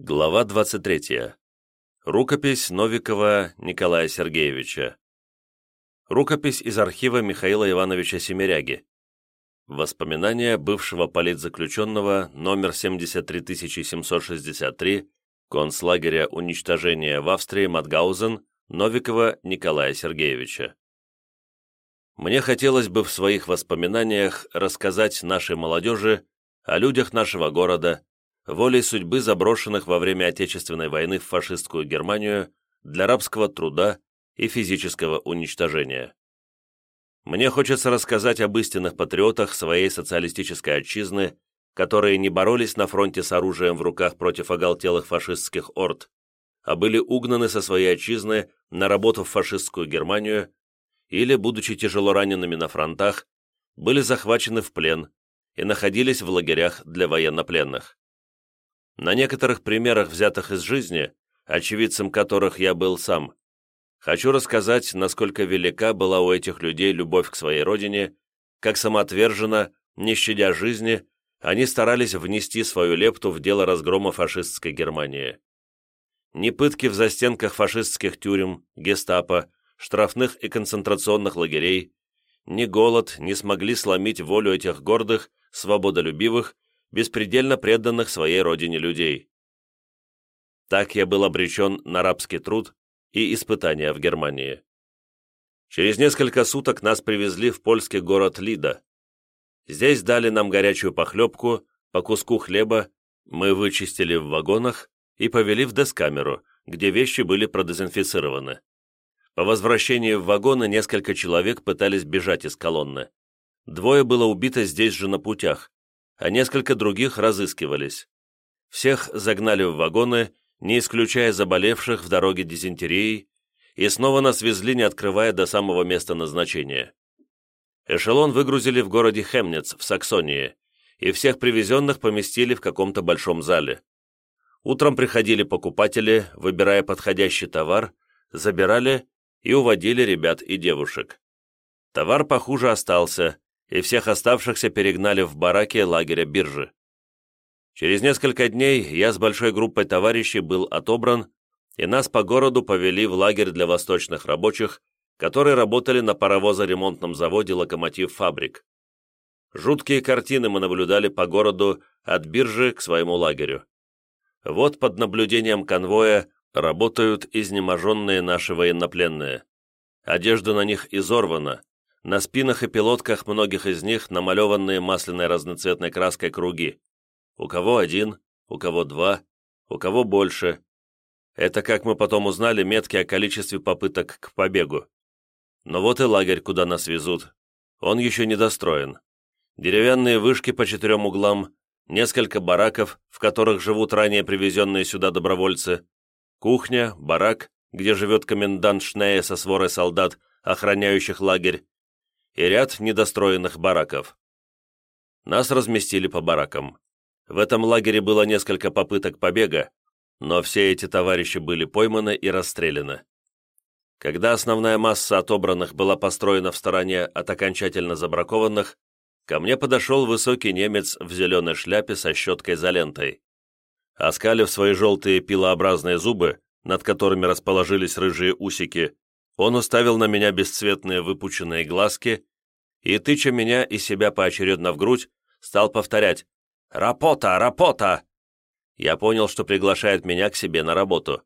Глава 23. Рукопись Новикова Николая Сергеевича. Рукопись из архива Михаила Ивановича Семеряги. Воспоминания бывшего политзаключенного номер 73763 концлагеря уничтожения в Австрии Матгаузен Новикова Николая Сергеевича. Мне хотелось бы в своих воспоминаниях рассказать нашей молодежи о людях нашего города, волей судьбы заброшенных во время Отечественной войны в фашистскую Германию для рабского труда и физического уничтожения. Мне хочется рассказать об истинных патриотах своей социалистической отчизны, которые не боролись на фронте с оружием в руках против оголтелых фашистских орд, а были угнаны со своей отчизны на работу в фашистскую Германию или, будучи тяжело ранеными на фронтах, были захвачены в плен и находились в лагерях для военнопленных. На некоторых примерах, взятых из жизни, очевидцем которых я был сам, хочу рассказать, насколько велика была у этих людей любовь к своей родине, как самоотверженно, не щадя жизни, они старались внести свою лепту в дело разгрома фашистской Германии. Ни пытки в застенках фашистских тюрем, гестапо, штрафных и концентрационных лагерей, ни голод не смогли сломить волю этих гордых, свободолюбивых беспредельно преданных своей родине людей. Так я был обречен на рабский труд и испытания в Германии. Через несколько суток нас привезли в польский город Лида. Здесь дали нам горячую похлебку, по куску хлеба, мы вычистили в вагонах и повели в дескамеру, где вещи были продезинфицированы. По возвращении в вагоны несколько человек пытались бежать из колонны. Двое было убито здесь же на путях, а несколько других разыскивались. Всех загнали в вагоны, не исключая заболевших в дороге дизентерией, и снова нас везли, не открывая до самого места назначения. Эшелон выгрузили в городе Хемнец в Саксонии, и всех привезенных поместили в каком-то большом зале. Утром приходили покупатели, выбирая подходящий товар, забирали и уводили ребят и девушек. Товар похуже остался, и всех оставшихся перегнали в бараки лагеря биржи. Через несколько дней я с большой группой товарищей был отобран, и нас по городу повели в лагерь для восточных рабочих, которые работали на паровозоремонтном заводе «Локомотив Фабрик». Жуткие картины мы наблюдали по городу от биржи к своему лагерю. Вот под наблюдением конвоя работают изнеможенные наши военнопленные. Одежда на них изорвана, на спинах и пилотках многих из них намалеванные масляной разноцветной краской круги. У кого один, у кого два, у кого больше. Это, как мы потом узнали, метки о количестве попыток к побегу. Но вот и лагерь, куда нас везут. Он еще не достроен. Деревянные вышки по четырем углам, несколько бараков, в которых живут ранее привезенные сюда добровольцы, кухня, барак, где живет комендант Шнея со сворой солдат, охраняющих лагерь, и ряд недостроенных бараков. Нас разместили по баракам. В этом лагере было несколько попыток побега, но все эти товарищи были пойманы и расстреляны. Когда основная масса отобранных была построена в стороне от окончательно забракованных, ко мне подошел высокий немец в зеленой шляпе со щеткой за лентой. Оскалив свои желтые пилообразные зубы, над которыми расположились рыжие усики, он уставил на меня бесцветные выпученные глазки и, тыча меня и себя поочередно в грудь, стал повторять «Рапота! Рапота!». Я понял, что приглашает меня к себе на работу.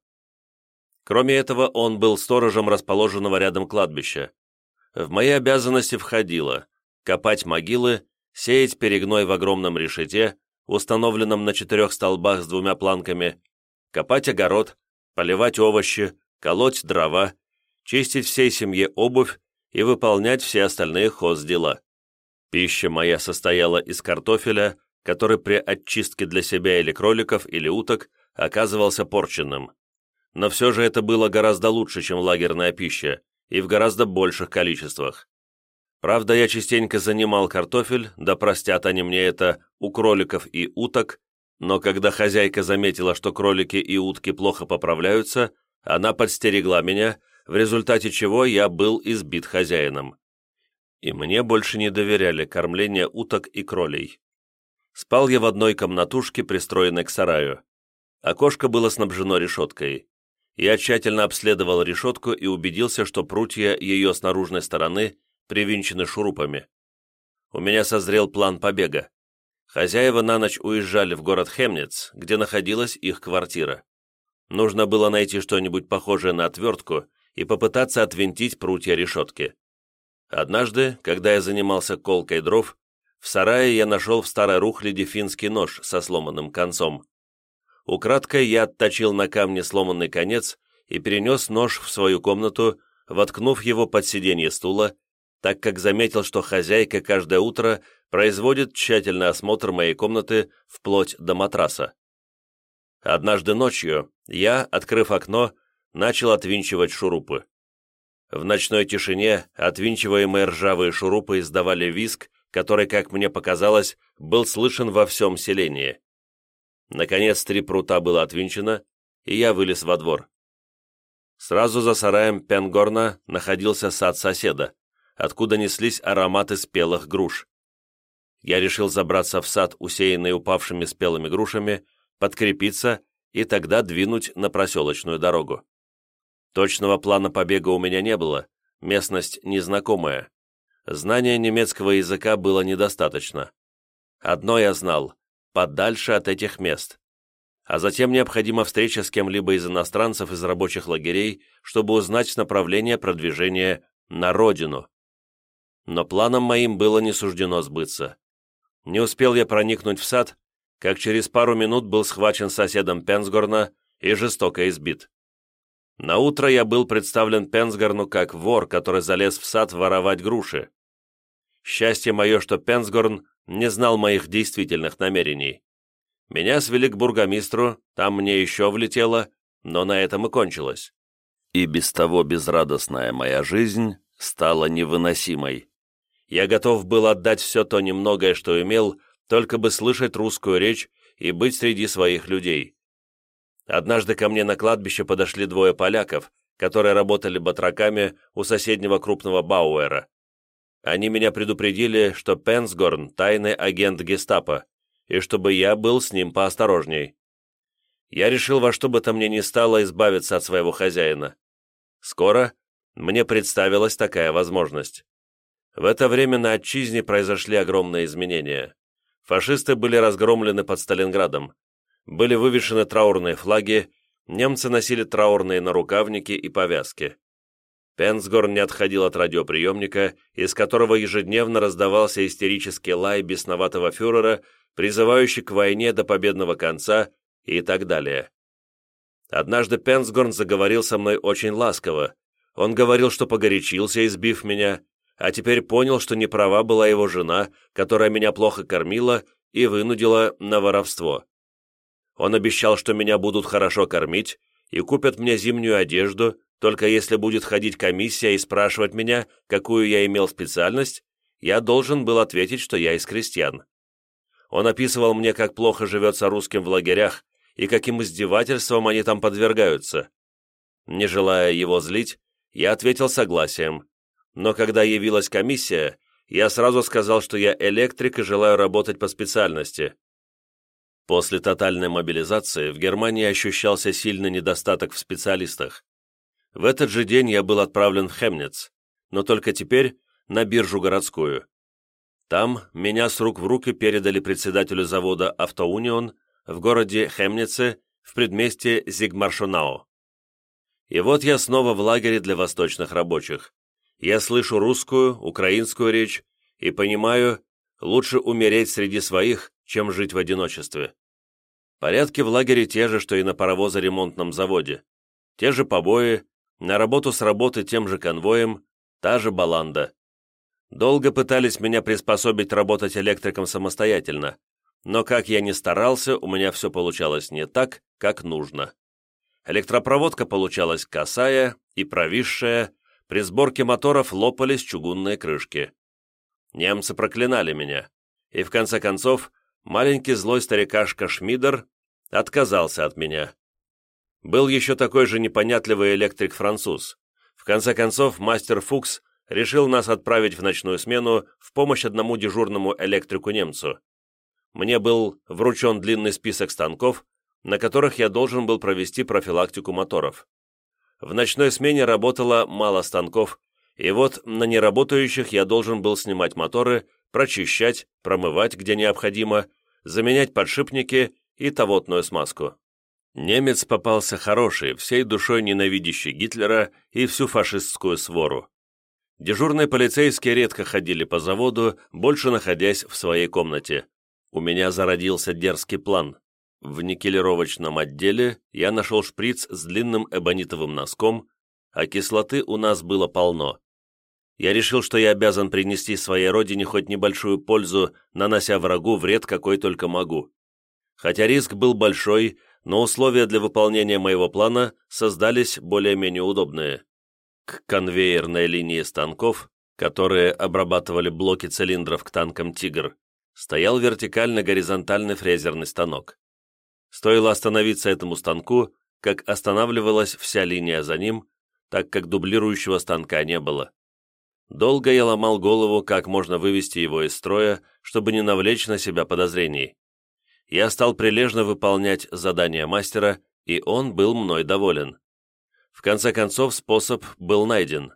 Кроме этого, он был сторожем расположенного рядом кладбища. В мои обязанности входило копать могилы, сеять перегной в огромном решете, установленном на четырех столбах с двумя планками, копать огород, поливать овощи, колоть дрова, чистить всей семье обувь и выполнять все остальные хоздела. Пища моя состояла из картофеля, который при очистке для себя или кроликов, или уток оказывался порченным. Но все же это было гораздо лучше, чем лагерная пища, и в гораздо больших количествах. Правда, я частенько занимал картофель, да простят они мне это, у кроликов и уток, но когда хозяйка заметила, что кролики и утки плохо поправляются, она подстерегла меня в результате чего я был избит хозяином. И мне больше не доверяли кормление уток и кролей. Спал я в одной комнатушке, пристроенной к сараю. Окошко было снабжено решеткой. Я тщательно обследовал решетку и убедился, что прутья ее с наружной стороны привинчены шурупами. У меня созрел план побега. Хозяева на ночь уезжали в город Хемниц, где находилась их квартира. Нужно было найти что-нибудь похожее на отвертку и попытаться отвинтить прутья решетки. Однажды, когда я занимался колкой дров, в сарае я нашел в старой рухляде финский нож со сломанным концом. Украдкой я отточил на камне сломанный конец и перенес нож в свою комнату, воткнув его под сиденье стула, так как заметил, что хозяйка каждое утро производит тщательный осмотр моей комнаты вплоть до матраса. Однажды ночью я, открыв окно, начал отвинчивать шурупы. В ночной тишине отвинчиваемые ржавые шурупы издавали виск, который, как мне показалось, был слышен во всем селении. Наконец три прута было отвинчено, и я вылез во двор. Сразу за сараем Пенгорна находился сад соседа, откуда неслись ароматы спелых груш. Я решил забраться в сад, усеянный упавшими спелыми грушами, подкрепиться и тогда двинуть на проселочную дорогу. Точного плана побега у меня не было, местность незнакомая. Знания немецкого языка было недостаточно. Одно я знал – подальше от этих мест. А затем необходима встреча с кем-либо из иностранцев из рабочих лагерей, чтобы узнать направление продвижения на родину. Но планом моим было не суждено сбыться. Не успел я проникнуть в сад, как через пару минут был схвачен соседом Пенсгорна и жестоко избит. На утро я был представлен Пенсгорну как вор, который залез в сад воровать груши. Счастье мое, что Пенсгорн не знал моих действительных намерений. Меня свели к бургомистру, там мне еще влетело, но на этом и кончилось. И без того безрадостная моя жизнь стала невыносимой. Я готов был отдать все то немногое, что имел, только бы слышать русскую речь и быть среди своих людей. Однажды ко мне на кладбище подошли двое поляков, которые работали батраками у соседнего крупного Бауэра. Они меня предупредили, что Пенсгорн – тайный агент гестапо, и чтобы я был с ним поосторожней. Я решил во что бы то мне ни стало избавиться от своего хозяина. Скоро мне представилась такая возможность. В это время на отчизне произошли огромные изменения. Фашисты были разгромлены под Сталинградом. Были вывешены траурные флаги, немцы носили траурные нарукавники и повязки. Пенсгорн не отходил от радиоприемника, из которого ежедневно раздавался истерический лай бесноватого фюрера, призывающий к войне до победного конца и так далее. Однажды Пенсгорн заговорил со мной очень ласково. Он говорил, что погорячился, избив меня, а теперь понял, что не права была его жена, которая меня плохо кормила и вынудила на воровство. Он обещал, что меня будут хорошо кормить и купят мне зимнюю одежду, только если будет ходить комиссия и спрашивать меня, какую я имел специальность, я должен был ответить, что я из крестьян. Он описывал мне, как плохо живется русским в лагерях и каким издевательством они там подвергаются. Не желая его злить, я ответил согласием, но когда явилась комиссия, я сразу сказал, что я электрик и желаю работать по специальности. После тотальной мобилизации в Германии ощущался сильный недостаток в специалистах. В этот же день я был отправлен в Хемниц, но только теперь на биржу городскую. Там меня с рук в руки передали председателю завода «Автоунион» в городе Хемнице в предместье Зигмаршонау. И вот я снова в лагере для восточных рабочих. Я слышу русскую, украинскую речь и понимаю, лучше умереть среди своих, чем жить в одиночестве. Порядки в лагере те же, что и на паровозоремонтном заводе. Те же побои, на работу с работы тем же конвоем, та же баланда. Долго пытались меня приспособить работать электриком самостоятельно, но как я ни старался, у меня все получалось не так, как нужно. Электропроводка получалась косая и провисшая, при сборке моторов лопались чугунные крышки. Немцы проклинали меня, и в конце концов маленький злой старикашка Шмидер отказался от меня. Был еще такой же непонятливый электрик-француз. В конце концов, мастер Фукс решил нас отправить в ночную смену в помощь одному дежурному электрику-немцу. Мне был вручен длинный список станков, на которых я должен был провести профилактику моторов. В ночной смене работало мало станков, и вот на неработающих я должен был снимать моторы, прочищать, промывать, где необходимо, заменять подшипники и тавотную смазку. Немец попался хороший, всей душой ненавидящий Гитлера и всю фашистскую свору. Дежурные полицейские редко ходили по заводу, больше находясь в своей комнате. У меня зародился дерзкий план. В никелировочном отделе я нашел шприц с длинным эбонитовым носком, а кислоты у нас было полно. Я решил, что я обязан принести своей родине хоть небольшую пользу, нанося врагу вред, какой только могу. Хотя риск был большой, но условия для выполнения моего плана создались более-менее удобные. К конвейерной линии станков, которые обрабатывали блоки цилиндров к танкам «Тигр», стоял вертикально-горизонтальный фрезерный станок. Стоило остановиться этому станку, как останавливалась вся линия за ним, так как дублирующего станка не было. Долго я ломал голову, как можно вывести его из строя, чтобы не навлечь на себя подозрений я стал прилежно выполнять задания мастера, и он был мной доволен. В конце концов, способ был найден.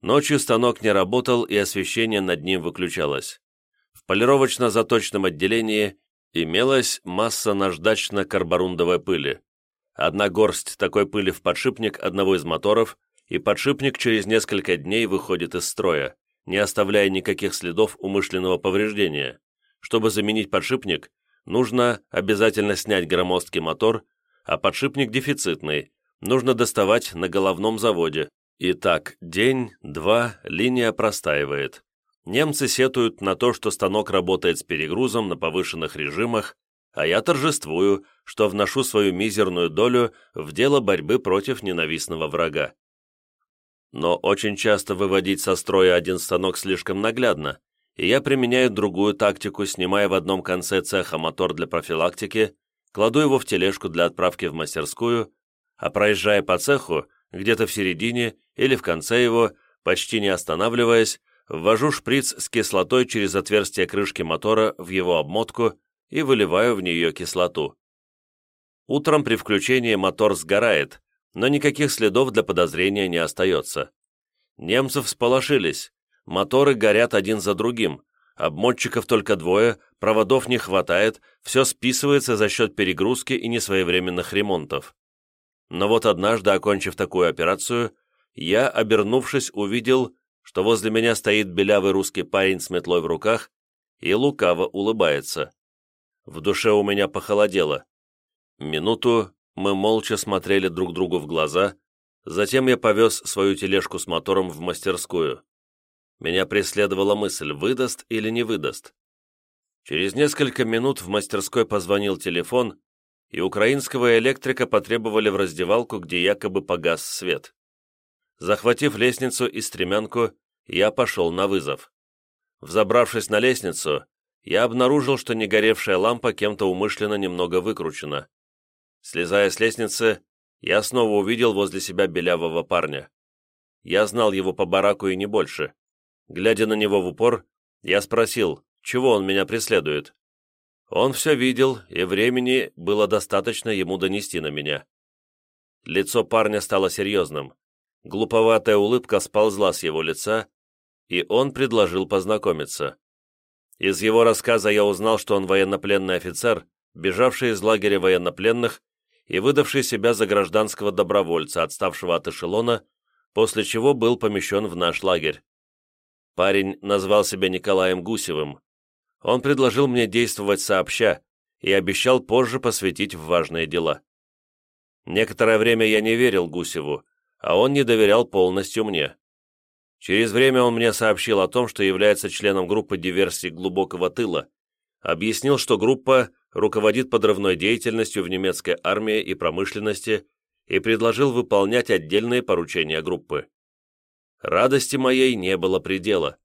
Ночью станок не работал, и освещение над ним выключалось. В полировочно-заточном отделении имелась масса наждачно-карборундовой пыли. Одна горсть такой пыли в подшипник одного из моторов, и подшипник через несколько дней выходит из строя, не оставляя никаких следов умышленного повреждения. Чтобы заменить подшипник, нужно обязательно снять громоздкий мотор, а подшипник дефицитный, нужно доставать на головном заводе. И так, день, два, линия простаивает. Немцы сетуют на то, что станок работает с перегрузом на повышенных режимах, а я торжествую, что вношу свою мизерную долю в дело борьбы против ненавистного врага. Но очень часто выводить со строя один станок слишком наглядно, и я применяю другую тактику, снимая в одном конце цеха мотор для профилактики, кладу его в тележку для отправки в мастерскую, а проезжая по цеху, где-то в середине или в конце его, почти не останавливаясь, ввожу шприц с кислотой через отверстие крышки мотора в его обмотку и выливаю в нее кислоту. Утром при включении мотор сгорает, но никаких следов для подозрения не остается. Немцы всполошились, Моторы горят один за другим, обмотчиков только двое, проводов не хватает, все списывается за счет перегрузки и несвоевременных ремонтов. Но вот однажды, окончив такую операцию, я, обернувшись, увидел, что возле меня стоит белявый русский парень с метлой в руках и лукаво улыбается. В душе у меня похолодело. Минуту мы молча смотрели друг другу в глаза, затем я повез свою тележку с мотором в мастерскую. Меня преследовала мысль, выдаст или не выдаст. Через несколько минут в мастерской позвонил телефон, и украинского электрика потребовали в раздевалку, где якобы погас свет. Захватив лестницу и стремянку, я пошел на вызов. Взобравшись на лестницу, я обнаружил, что негоревшая лампа кем-то умышленно немного выкручена. Слезая с лестницы, я снова увидел возле себя белявого парня. Я знал его по бараку и не больше. Глядя на него в упор, я спросил, чего он меня преследует. Он все видел, и времени было достаточно ему донести на меня. Лицо парня стало серьезным. Глуповатая улыбка сползла с его лица, и он предложил познакомиться. Из его рассказа я узнал, что он военнопленный офицер, бежавший из лагеря военнопленных и выдавший себя за гражданского добровольца, отставшего от эшелона, после чего был помещен в наш лагерь. Парень назвал себя Николаем Гусевым. Он предложил мне действовать сообща и обещал позже посвятить в важные дела. Некоторое время я не верил Гусеву, а он не доверял полностью мне. Через время он мне сообщил о том, что является членом группы диверсий глубокого тыла, объяснил, что группа руководит подрывной деятельностью в немецкой армии и промышленности и предложил выполнять отдельные поручения группы. Радости моей не было предела.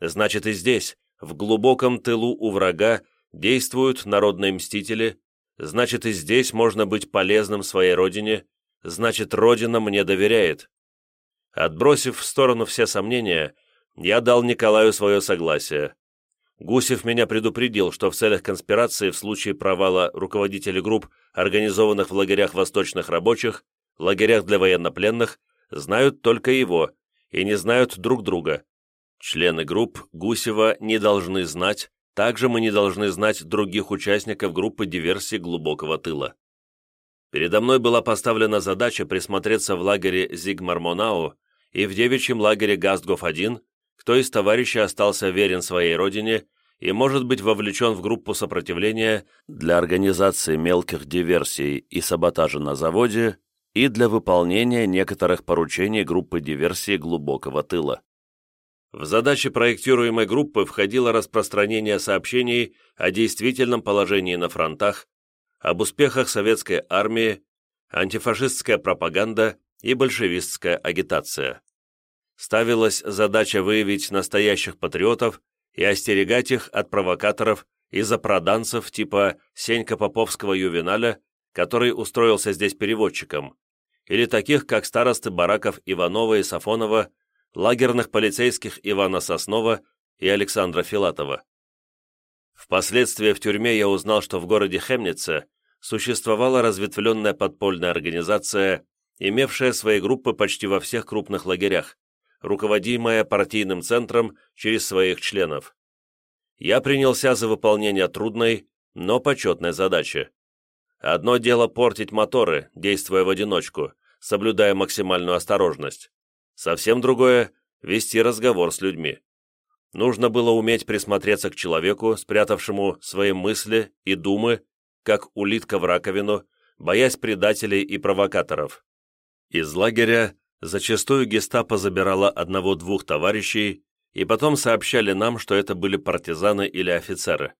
Значит, и здесь, в глубоком тылу у врага, действуют народные мстители, значит, и здесь можно быть полезным своей родине, значит, родина мне доверяет. Отбросив в сторону все сомнения, я дал Николаю свое согласие. Гусев меня предупредил, что в целях конспирации в случае провала руководители групп, организованных в лагерях восточных рабочих, лагерях для военнопленных, знают только его и не знают друг друга. Члены групп Гусева не должны знать, также мы не должны знать других участников группы диверсии глубокого тыла. Передо мной была поставлена задача присмотреться в лагере Зигмар-Монау и в девичьем лагере Гастгоф-1, кто из товарищей остался верен своей родине и может быть вовлечен в группу сопротивления для организации мелких диверсий и саботажа на заводе и для выполнения некоторых поручений группы диверсии глубокого тыла. В задачи проектируемой группы входило распространение сообщений о действительном положении на фронтах, об успехах советской армии, антифашистская пропаганда и большевистская агитация. Ставилась задача выявить настоящих патриотов и остерегать их от провокаторов и запроданцев типа Сенька Поповского ювеналя, который устроился здесь переводчиком, или таких, как старосты бараков Иванова и Сафонова, лагерных полицейских Ивана Соснова и Александра Филатова. Впоследствии в тюрьме я узнал, что в городе Хемнице существовала разветвленная подпольная организация, имевшая свои группы почти во всех крупных лагерях, руководимая партийным центром через своих членов. Я принялся за выполнение трудной, но почетной задачи. Одно дело портить моторы, действуя в одиночку, соблюдая максимальную осторожность. Совсем другое — вести разговор с людьми. Нужно было уметь присмотреться к человеку, спрятавшему свои мысли и думы, как улитка в раковину, боясь предателей и провокаторов. Из лагеря зачастую гестапо забирала одного-двух товарищей, и потом сообщали нам, что это были партизаны или офицеры.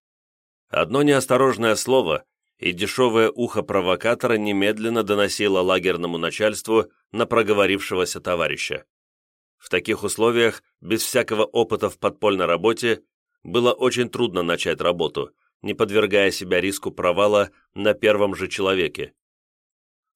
Одно неосторожное слово, и дешевое ухо провокатора немедленно доносило лагерному начальству на проговорившегося товарища. В таких условиях, без всякого опыта в подпольной работе, было очень трудно начать работу, не подвергая себя риску провала на первом же человеке.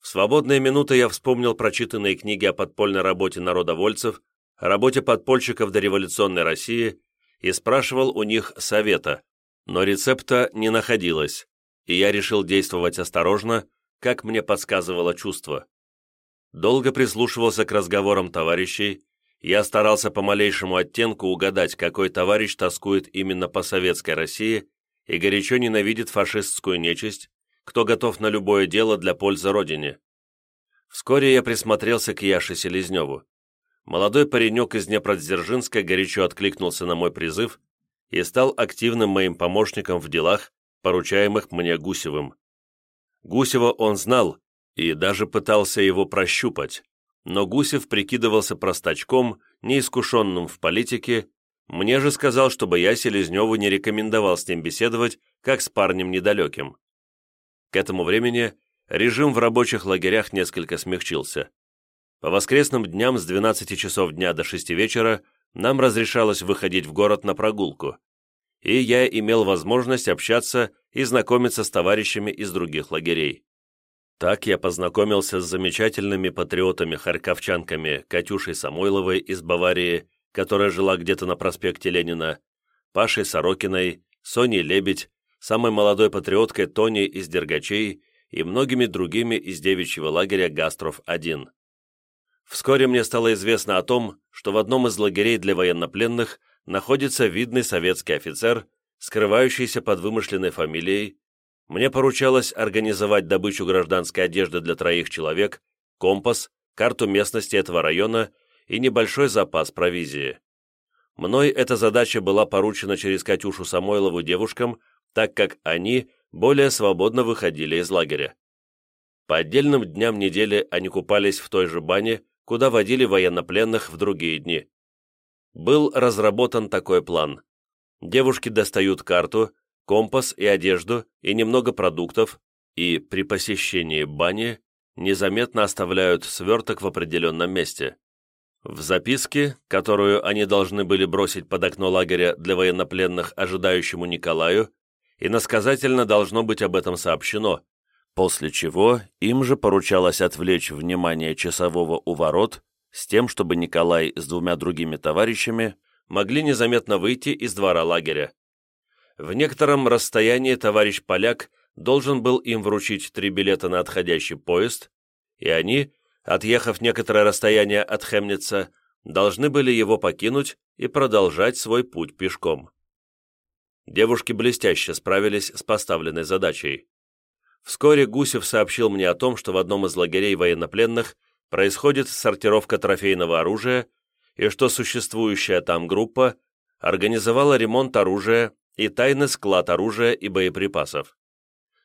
В свободные минуты я вспомнил прочитанные книги о подпольной работе народовольцев, о работе подпольщиков до революционной России и спрашивал у них совета, но рецепта не находилось, и я решил действовать осторожно, как мне подсказывало чувство. Долго прислушивался к разговорам товарищей, я старался по малейшему оттенку угадать, какой товарищ тоскует именно по советской России и горячо ненавидит фашистскую нечисть, кто готов на любое дело для пользы Родине. Вскоре я присмотрелся к Яше Селезневу. Молодой паренек из Днепродзержинска горячо откликнулся на мой призыв и стал активным моим помощником в делах, поручаемых мне Гусевым. Гусева он знал и даже пытался его прощупать, но Гусев прикидывался простачком, неискушенным в политике, мне же сказал, чтобы я Селезневу не рекомендовал с ним беседовать, как с парнем недалеким. К этому времени режим в рабочих лагерях несколько смягчился. По воскресным дням с 12 часов дня до 6 вечера нам разрешалось выходить в город на прогулку, и я имел возможность общаться и знакомиться с товарищами из других лагерей. Так я познакомился с замечательными патриотами-харьковчанками Катюшей Самойловой из Баварии, которая жила где-то на проспекте Ленина, Пашей Сорокиной, Соней Лебедь, самой молодой патриоткой Тони из Дергачей и многими другими из девичьего лагеря Гастров-1. Вскоре мне стало известно о том, что в одном из лагерей для военнопленных находится видный советский офицер, скрывающийся под вымышленной фамилией, мне поручалось организовать добычу гражданской одежды для троих человек, компас, карту местности этого района и небольшой запас провизии. Мной эта задача была поручена через Катюшу Самойлову девушкам, так как они более свободно выходили из лагеря. По отдельным дням недели они купались в той же бане, куда водили военнопленных в другие дни. Был разработан такой план. Девушки достают карту, компас и одежду, и немного продуктов, и при посещении бани незаметно оставляют сверток в определенном месте. В записке, которую они должны были бросить под окно лагеря для военнопленных, ожидающему Николаю, иносказательно должно быть об этом сообщено, после чего им же поручалось отвлечь внимание часового у ворот с тем, чтобы Николай с двумя другими товарищами могли незаметно выйти из двора лагеря. в некотором расстоянии товарищ поляк должен был им вручить три билета на отходящий поезд, и они, отъехав некоторое расстояние от Хемница, должны были его покинуть и продолжать свой путь пешком. Девушки блестяще справились с поставленной задачей. Вскоре Гусев сообщил мне о том, что в одном из лагерей военнопленных происходит сортировка трофейного оружия и что существующая там группа организовала ремонт оружия и тайный склад оружия и боеприпасов.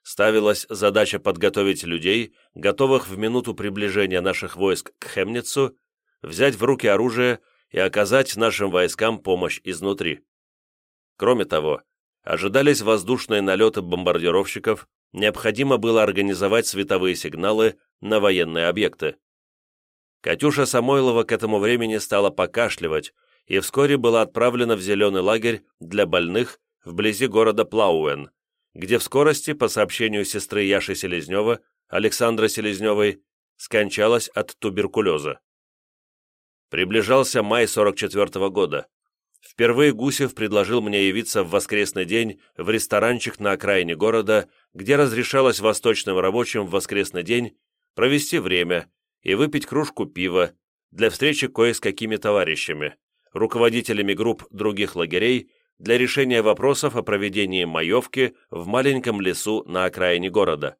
Ставилась задача подготовить людей, готовых в минуту приближения наших войск к Хемницу, взять в руки оружие и оказать нашим войскам помощь изнутри. Кроме того, ожидались воздушные налеты бомбардировщиков, необходимо было организовать световые сигналы на военные объекты. Катюша Самойлова к этому времени стала покашливать и вскоре была отправлена в зеленый лагерь для больных вблизи города Плауэн, где в скорости, по сообщению сестры Яши Селезнева, Александра Селезневой, скончалась от туберкулеза. Приближался май 44 -го года. Впервые Гусев предложил мне явиться в воскресный день в ресторанчик на окраине города, где разрешалось восточным рабочим в воскресный день провести время и выпить кружку пива для встречи кое с какими товарищами, руководителями групп других лагерей для решения вопросов о проведении маевки в маленьком лесу на окраине города.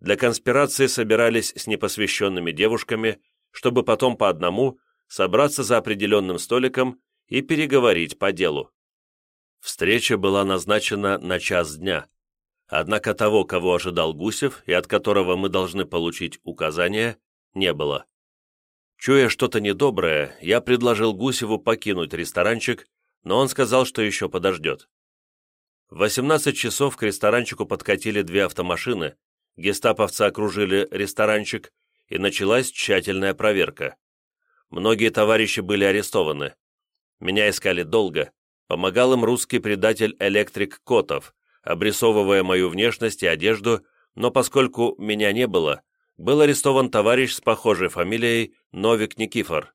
Для конспирации собирались с непосвященными девушками, чтобы потом по одному собраться за определенным столиком и переговорить по делу. Встреча была назначена на час дня, однако того, кого ожидал Гусев и от которого мы должны получить указания, не было. Чуя что-то недоброе, я предложил Гусеву покинуть ресторанчик, но он сказал, что еще подождет. В 18 часов к ресторанчику подкатили две автомашины, гестаповцы окружили ресторанчик, и началась тщательная проверка. Многие товарищи были арестованы. Меня искали долго. Помогал им русский предатель Электрик Котов, обрисовывая мою внешность и одежду, но поскольку меня не было, был арестован товарищ с похожей фамилией Новик Никифор.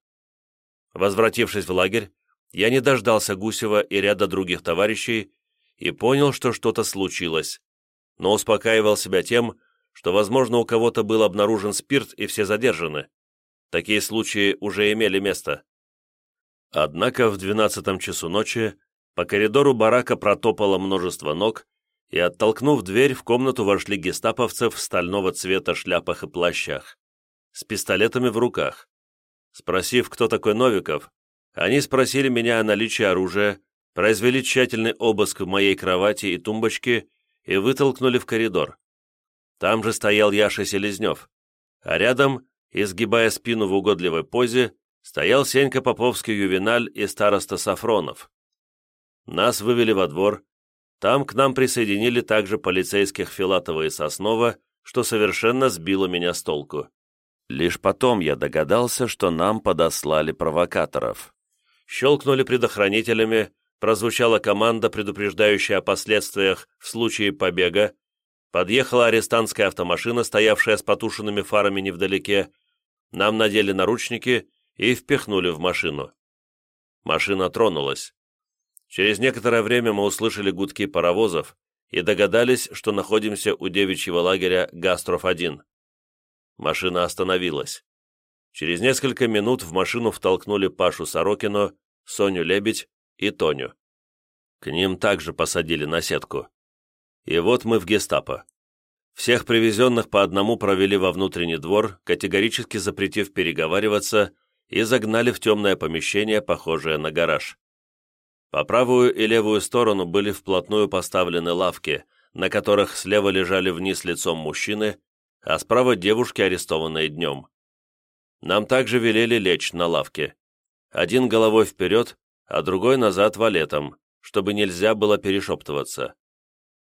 Возвратившись в лагерь, я не дождался Гусева и ряда других товарищей и понял, что что-то случилось, но успокаивал себя тем, что, возможно, у кого-то был обнаружен спирт и все задержаны. Такие случаи уже имели место. Однако в двенадцатом часу ночи по коридору барака протопало множество ног, и, оттолкнув дверь, в комнату вошли гестаповцев в стального цвета шляпах и плащах, с пистолетами в руках. Спросив, кто такой Новиков, они спросили меня о наличии оружия, произвели тщательный обыск в моей кровати и тумбочке и вытолкнули в коридор. Там же стоял Яша Селезнев, а рядом, изгибая спину в угодливой позе, стоял Сенька Поповский ювеналь и староста Сафронов. Нас вывели во двор, там к нам присоединили также полицейских Филатова и Соснова, что совершенно сбило меня с толку. Лишь потом я догадался, что нам подослали провокаторов. Щелкнули предохранителями, прозвучала команда, предупреждающая о последствиях в случае побега, подъехала арестантская автомашина, стоявшая с потушенными фарами невдалеке, нам надели наручники и впихнули в машину. Машина тронулась. Через некоторое время мы услышали гудки паровозов и догадались, что находимся у девичьего лагеря Гастров-1. Машина остановилась. Через несколько минут в машину втолкнули Пашу Сорокину, Соню Лебедь и Тоню. К ним также посадили на сетку. И вот мы в гестапо. Всех привезенных по одному провели во внутренний двор, категорически запретив переговариваться, и загнали в темное помещение, похожее на гараж. По правую и левую сторону были вплотную поставлены лавки, на которых слева лежали вниз лицом мужчины, а справа девушки, арестованные днем. Нам также велели лечь на лавке. Один головой вперед, а другой назад валетом, чтобы нельзя было перешептываться.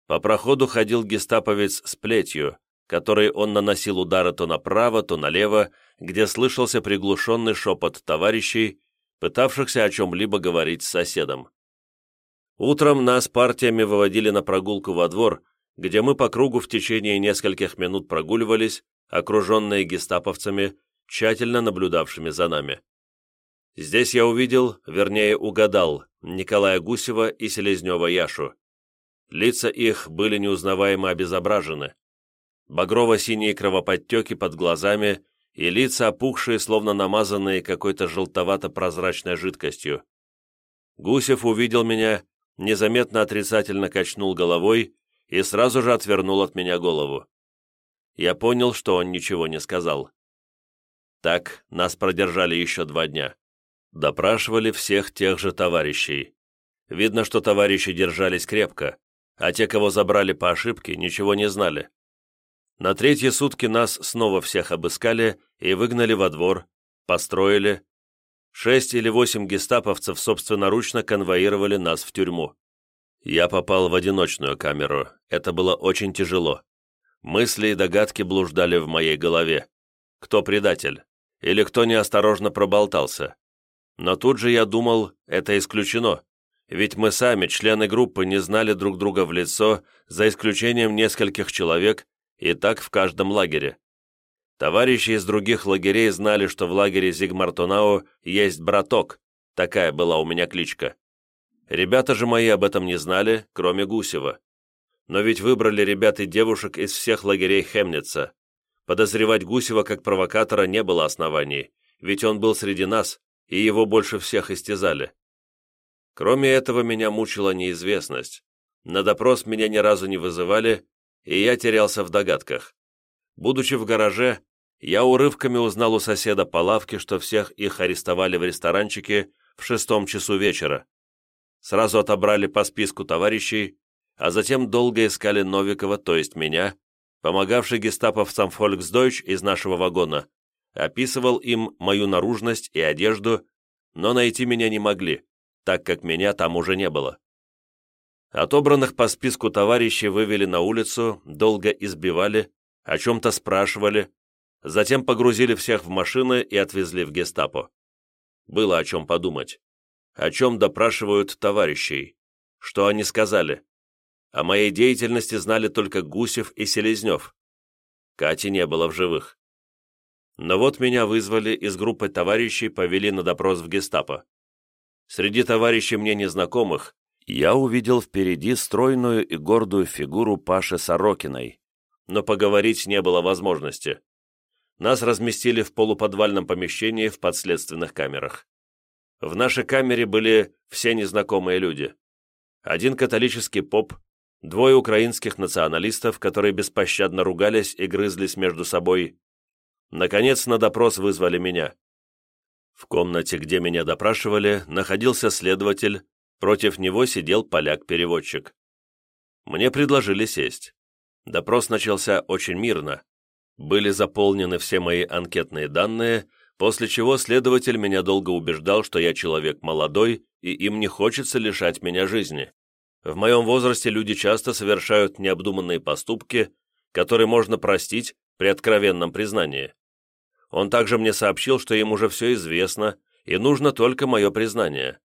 По проходу ходил гестаповец с плетью, которой он наносил удары то направо, то налево, где слышался приглушенный шепот товарищей, пытавшихся о чем-либо говорить с соседом. Утром нас партиями выводили на прогулку во двор, где мы по кругу в течение нескольких минут прогуливались, окруженные гестаповцами, тщательно наблюдавшими за нами. Здесь я увидел, вернее угадал, Николая Гусева и Селезнева Яшу. Лица их были неузнаваемо обезображены. Багрово-синие кровоподтеки под глазами и лица опухшие, словно намазанные какой-то желтовато-прозрачной жидкостью. Гусев увидел меня, незаметно отрицательно качнул головой и сразу же отвернул от меня голову. Я понял, что он ничего не сказал. Так нас продержали еще два дня. Допрашивали всех тех же товарищей. Видно, что товарищи держались крепко, а те, кого забрали по ошибке, ничего не знали. На третьи сутки нас снова всех обыскали и выгнали во двор, построили. Шесть или восемь гестаповцев собственноручно конвоировали нас в тюрьму. Я попал в одиночную камеру, это было очень тяжело. Мысли и догадки блуждали в моей голове. Кто предатель? Или кто неосторожно проболтался? Но тут же я думал, это исключено. Ведь мы сами, члены группы, не знали друг друга в лицо, за исключением нескольких человек, и так в каждом лагере. Товарищи из других лагерей знали, что в лагере Зигмартунау есть браток, такая была у меня кличка. Ребята же мои об этом не знали, кроме Гусева. Но ведь выбрали ребят и девушек из всех лагерей Хемница. Подозревать Гусева как провокатора не было оснований, ведь он был среди нас, и его больше всех истязали. Кроме этого, меня мучила неизвестность. На допрос меня ни разу не вызывали, и я терялся в догадках. Будучи в гараже, я урывками узнал у соседа по лавке, что всех их арестовали в ресторанчике в шестом часу вечера. Сразу отобрали по списку товарищей, а затем долго искали Новикова, то есть меня, помогавший гестаповцам Фольксдойч из нашего вагона, описывал им мою наружность и одежду, но найти меня не могли так как меня там уже не было. Отобранных по списку товарищей вывели на улицу, долго избивали, о чем-то спрашивали, затем погрузили всех в машины и отвезли в гестапо. Было о чем подумать. О чем допрашивают товарищей. Что они сказали? О моей деятельности знали только Гусев и Селезнев. Кати не было в живых. Но вот меня вызвали из группы товарищей, повели на допрос в гестапо. Среди товарищей мне незнакомых я увидел впереди стройную и гордую фигуру Паши Сорокиной, но поговорить не было возможности. Нас разместили в полуподвальном помещении в подследственных камерах. В нашей камере были все незнакомые люди. Один католический поп, двое украинских националистов, которые беспощадно ругались и грызлись между собой. Наконец, на допрос вызвали меня. В комнате, где меня допрашивали, находился следователь, против него сидел поляк-переводчик. Мне предложили сесть. Допрос начался очень мирно. Были заполнены все мои анкетные данные, после чего следователь меня долго убеждал, что я человек молодой, и им не хочется лишать меня жизни. В моем возрасте люди часто совершают необдуманные поступки, которые можно простить при откровенном признании. Он также мне сообщил, что им уже все известно, и нужно только мое признание.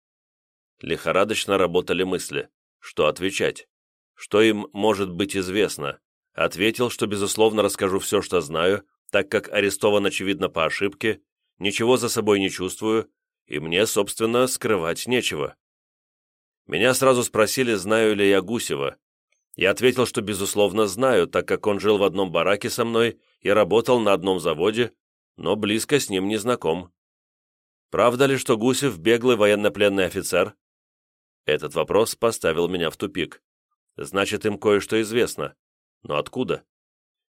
Лихорадочно работали мысли. Что отвечать? Что им может быть известно? Ответил, что, безусловно, расскажу все, что знаю, так как арестован, очевидно, по ошибке, ничего за собой не чувствую, и мне, собственно, скрывать нечего. Меня сразу спросили, знаю ли я Гусева. Я ответил, что, безусловно, знаю, так как он жил в одном бараке со мной и работал на одном заводе, но близко с ним не знаком. Правда ли, что Гусев – беглый военнопленный офицер? Этот вопрос поставил меня в тупик. Значит, им кое-что известно. Но откуда?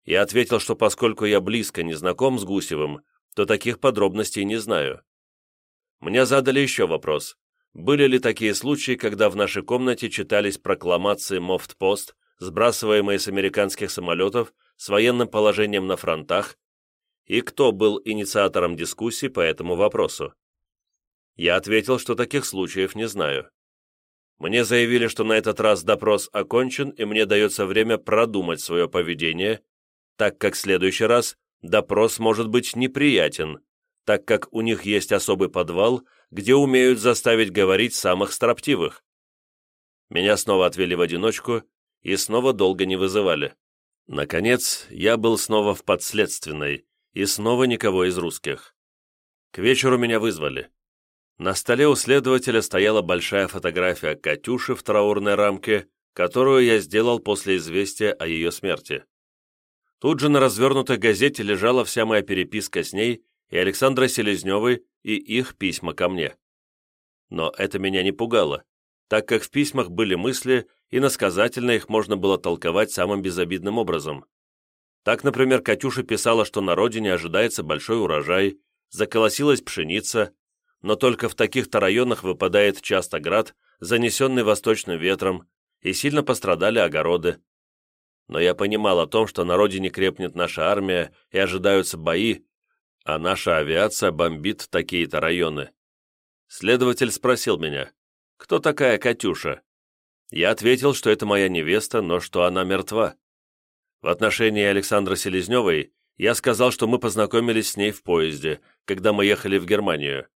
Я ответил, что поскольку я близко не знаком с Гусевым, то таких подробностей не знаю. Мне задали еще вопрос. Были ли такие случаи, когда в нашей комнате читались прокламации Мофт-Пост, сбрасываемые с американских самолетов с военным положением на фронтах, и кто был инициатором дискуссий по этому вопросу. Я ответил, что таких случаев не знаю. Мне заявили, что на этот раз допрос окончен, и мне дается время продумать свое поведение, так как в следующий раз допрос может быть неприятен, так как у них есть особый подвал, где умеют заставить говорить самых строптивых. Меня снова отвели в одиночку и снова долго не вызывали. Наконец, я был снова в подследственной, и снова никого из русских. К вечеру меня вызвали. На столе у следователя стояла большая фотография Катюши в траурной рамке, которую я сделал после известия о ее смерти. Тут же на развернутой газете лежала вся моя переписка с ней и Александрой Селезневой и их письма ко мне. Но это меня не пугало, так как в письмах были мысли, и насказательно их можно было толковать самым безобидным образом. Так, например, Катюша писала, что на родине ожидается большой урожай, заколосилась пшеница, но только в таких-то районах выпадает часто град, занесенный восточным ветром, и сильно пострадали огороды. Но я понимал о том, что на родине крепнет наша армия и ожидаются бои, а наша авиация бомбит такие-то районы. Следователь спросил меня, кто такая Катюша? Я ответил, что это моя невеста, но что она мертва. В отношении Александры Селезневой я сказал, что мы познакомились с ней в поезде, когда мы ехали в Германию.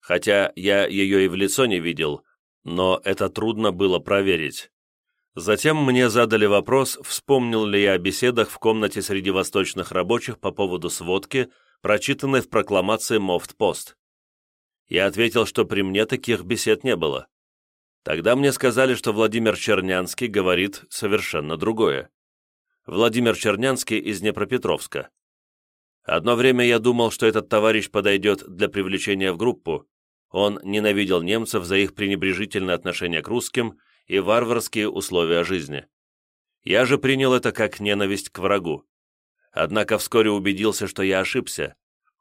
Хотя я ее и в лицо не видел, но это трудно было проверить. Затем мне задали вопрос, вспомнил ли я о беседах в комнате среди восточных рабочих по поводу сводки, прочитанной в прокламации Мофт-Пост. Я ответил, что при мне таких бесед не было. Тогда мне сказали, что Владимир Чернянский говорит совершенно другое. Владимир Чернянский из Днепропетровска. Одно время я думал, что этот товарищ подойдет для привлечения в группу. Он ненавидел немцев за их пренебрежительное отношение к русским и варварские условия жизни. Я же принял это как ненависть к врагу. Однако вскоре убедился, что я ошибся.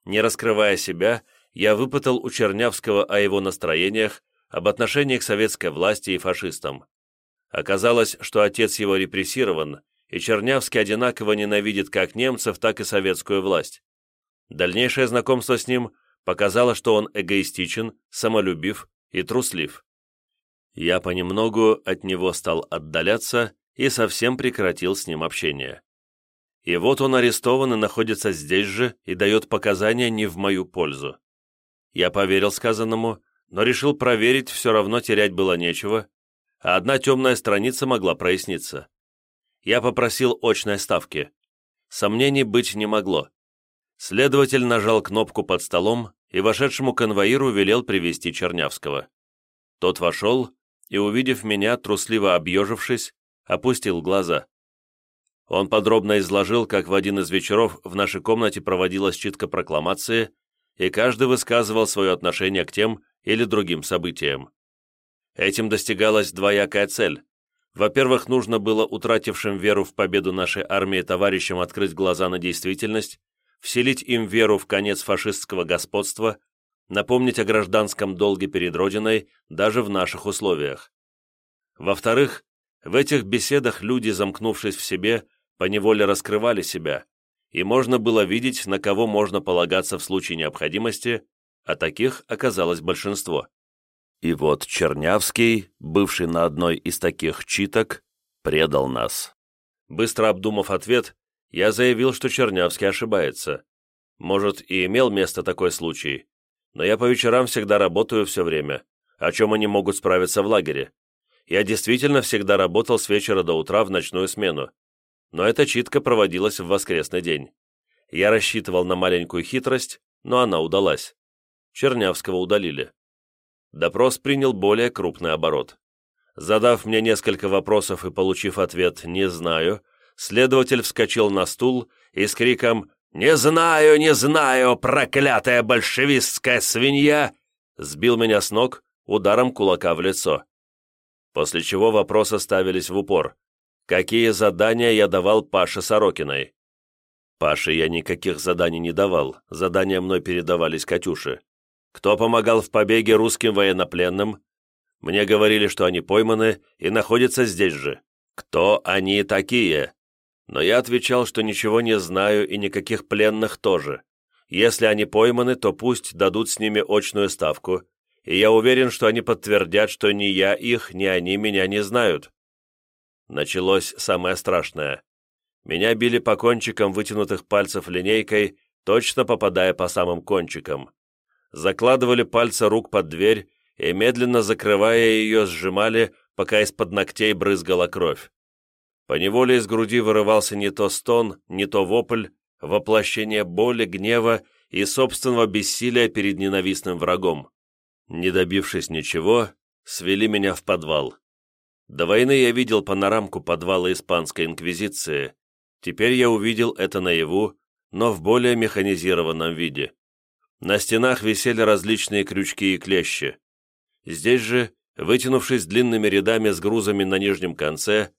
Не раскрывая себя, я выпытал у Чернявского о его настроениях, об отношении к советской власти и фашистам. Оказалось, что отец его репрессирован, и Чернявский одинаково ненавидит как немцев, так и советскую власть. Дальнейшее знакомство с ним показало, что он эгоистичен, самолюбив и труслив. Я понемногу от него стал отдаляться и совсем прекратил с ним общение. И вот он арестован и находится здесь же и дает показания не в мою пользу. Я поверил сказанному, но решил проверить, все равно терять было нечего, а одна темная страница могла проясниться. Я попросил очной ставки. Сомнений быть не могло. Следователь нажал кнопку под столом и вошедшему конвоиру велел привести Чернявского. Тот вошел и, увидев меня, трусливо объежившись, опустил глаза. Он подробно изложил, как в один из вечеров в нашей комнате проводилась читка прокламации, и каждый высказывал свое отношение к тем или другим событиям. Этим достигалась двоякая цель. Во-первых, нужно было утратившим веру в победу нашей армии товарищам открыть глаза на действительность, вселить им веру в конец фашистского господства, напомнить о гражданском долге перед Родиной даже в наших условиях. Во-вторых, в этих беседах люди, замкнувшись в себе, поневоле раскрывали себя, и можно было видеть, на кого можно полагаться в случае необходимости, а таких оказалось большинство. И вот Чернявский, бывший на одной из таких читок, предал нас. Быстро обдумав ответ, я заявил, что Чернявский ошибается. Может, и имел место такой случай, но я по вечерам всегда работаю все время, о чем они могут справиться в лагере. Я действительно всегда работал с вечера до утра в ночную смену, но эта читка проводилась в воскресный день. Я рассчитывал на маленькую хитрость, но она удалась. Чернявского удалили. Допрос принял более крупный оборот. Задав мне несколько вопросов и получив ответ «не знаю», следователь вскочил на стул и с криком «Не знаю, не знаю, проклятая большевистская свинья!» сбил меня с ног ударом кулака в лицо. После чего вопросы ставились в упор какие задания я давал Паше Сорокиной. Паше я никаких заданий не давал, задания мной передавались Катюше. Кто помогал в побеге русским военнопленным? Мне говорили, что они пойманы и находятся здесь же. Кто они такие? Но я отвечал, что ничего не знаю и никаких пленных тоже. Если они пойманы, то пусть дадут с ними очную ставку, и я уверен, что они подтвердят, что ни я их, ни они меня не знают. Началось самое страшное. Меня били по кончикам вытянутых пальцев линейкой, точно попадая по самым кончикам. Закладывали пальцы рук под дверь и, медленно закрывая ее, сжимали, пока из-под ногтей брызгала кровь. Поневоле из груди вырывался не то стон, не то вопль, воплощение боли, гнева и собственного бессилия перед ненавистным врагом. Не добившись ничего, свели меня в подвал. До войны я видел панорамку подвала Испанской Инквизиции. Теперь я увидел это наяву, но в более механизированном виде. На стенах висели различные крючки и клещи. Здесь же, вытянувшись длинными рядами с грузами на нижнем конце,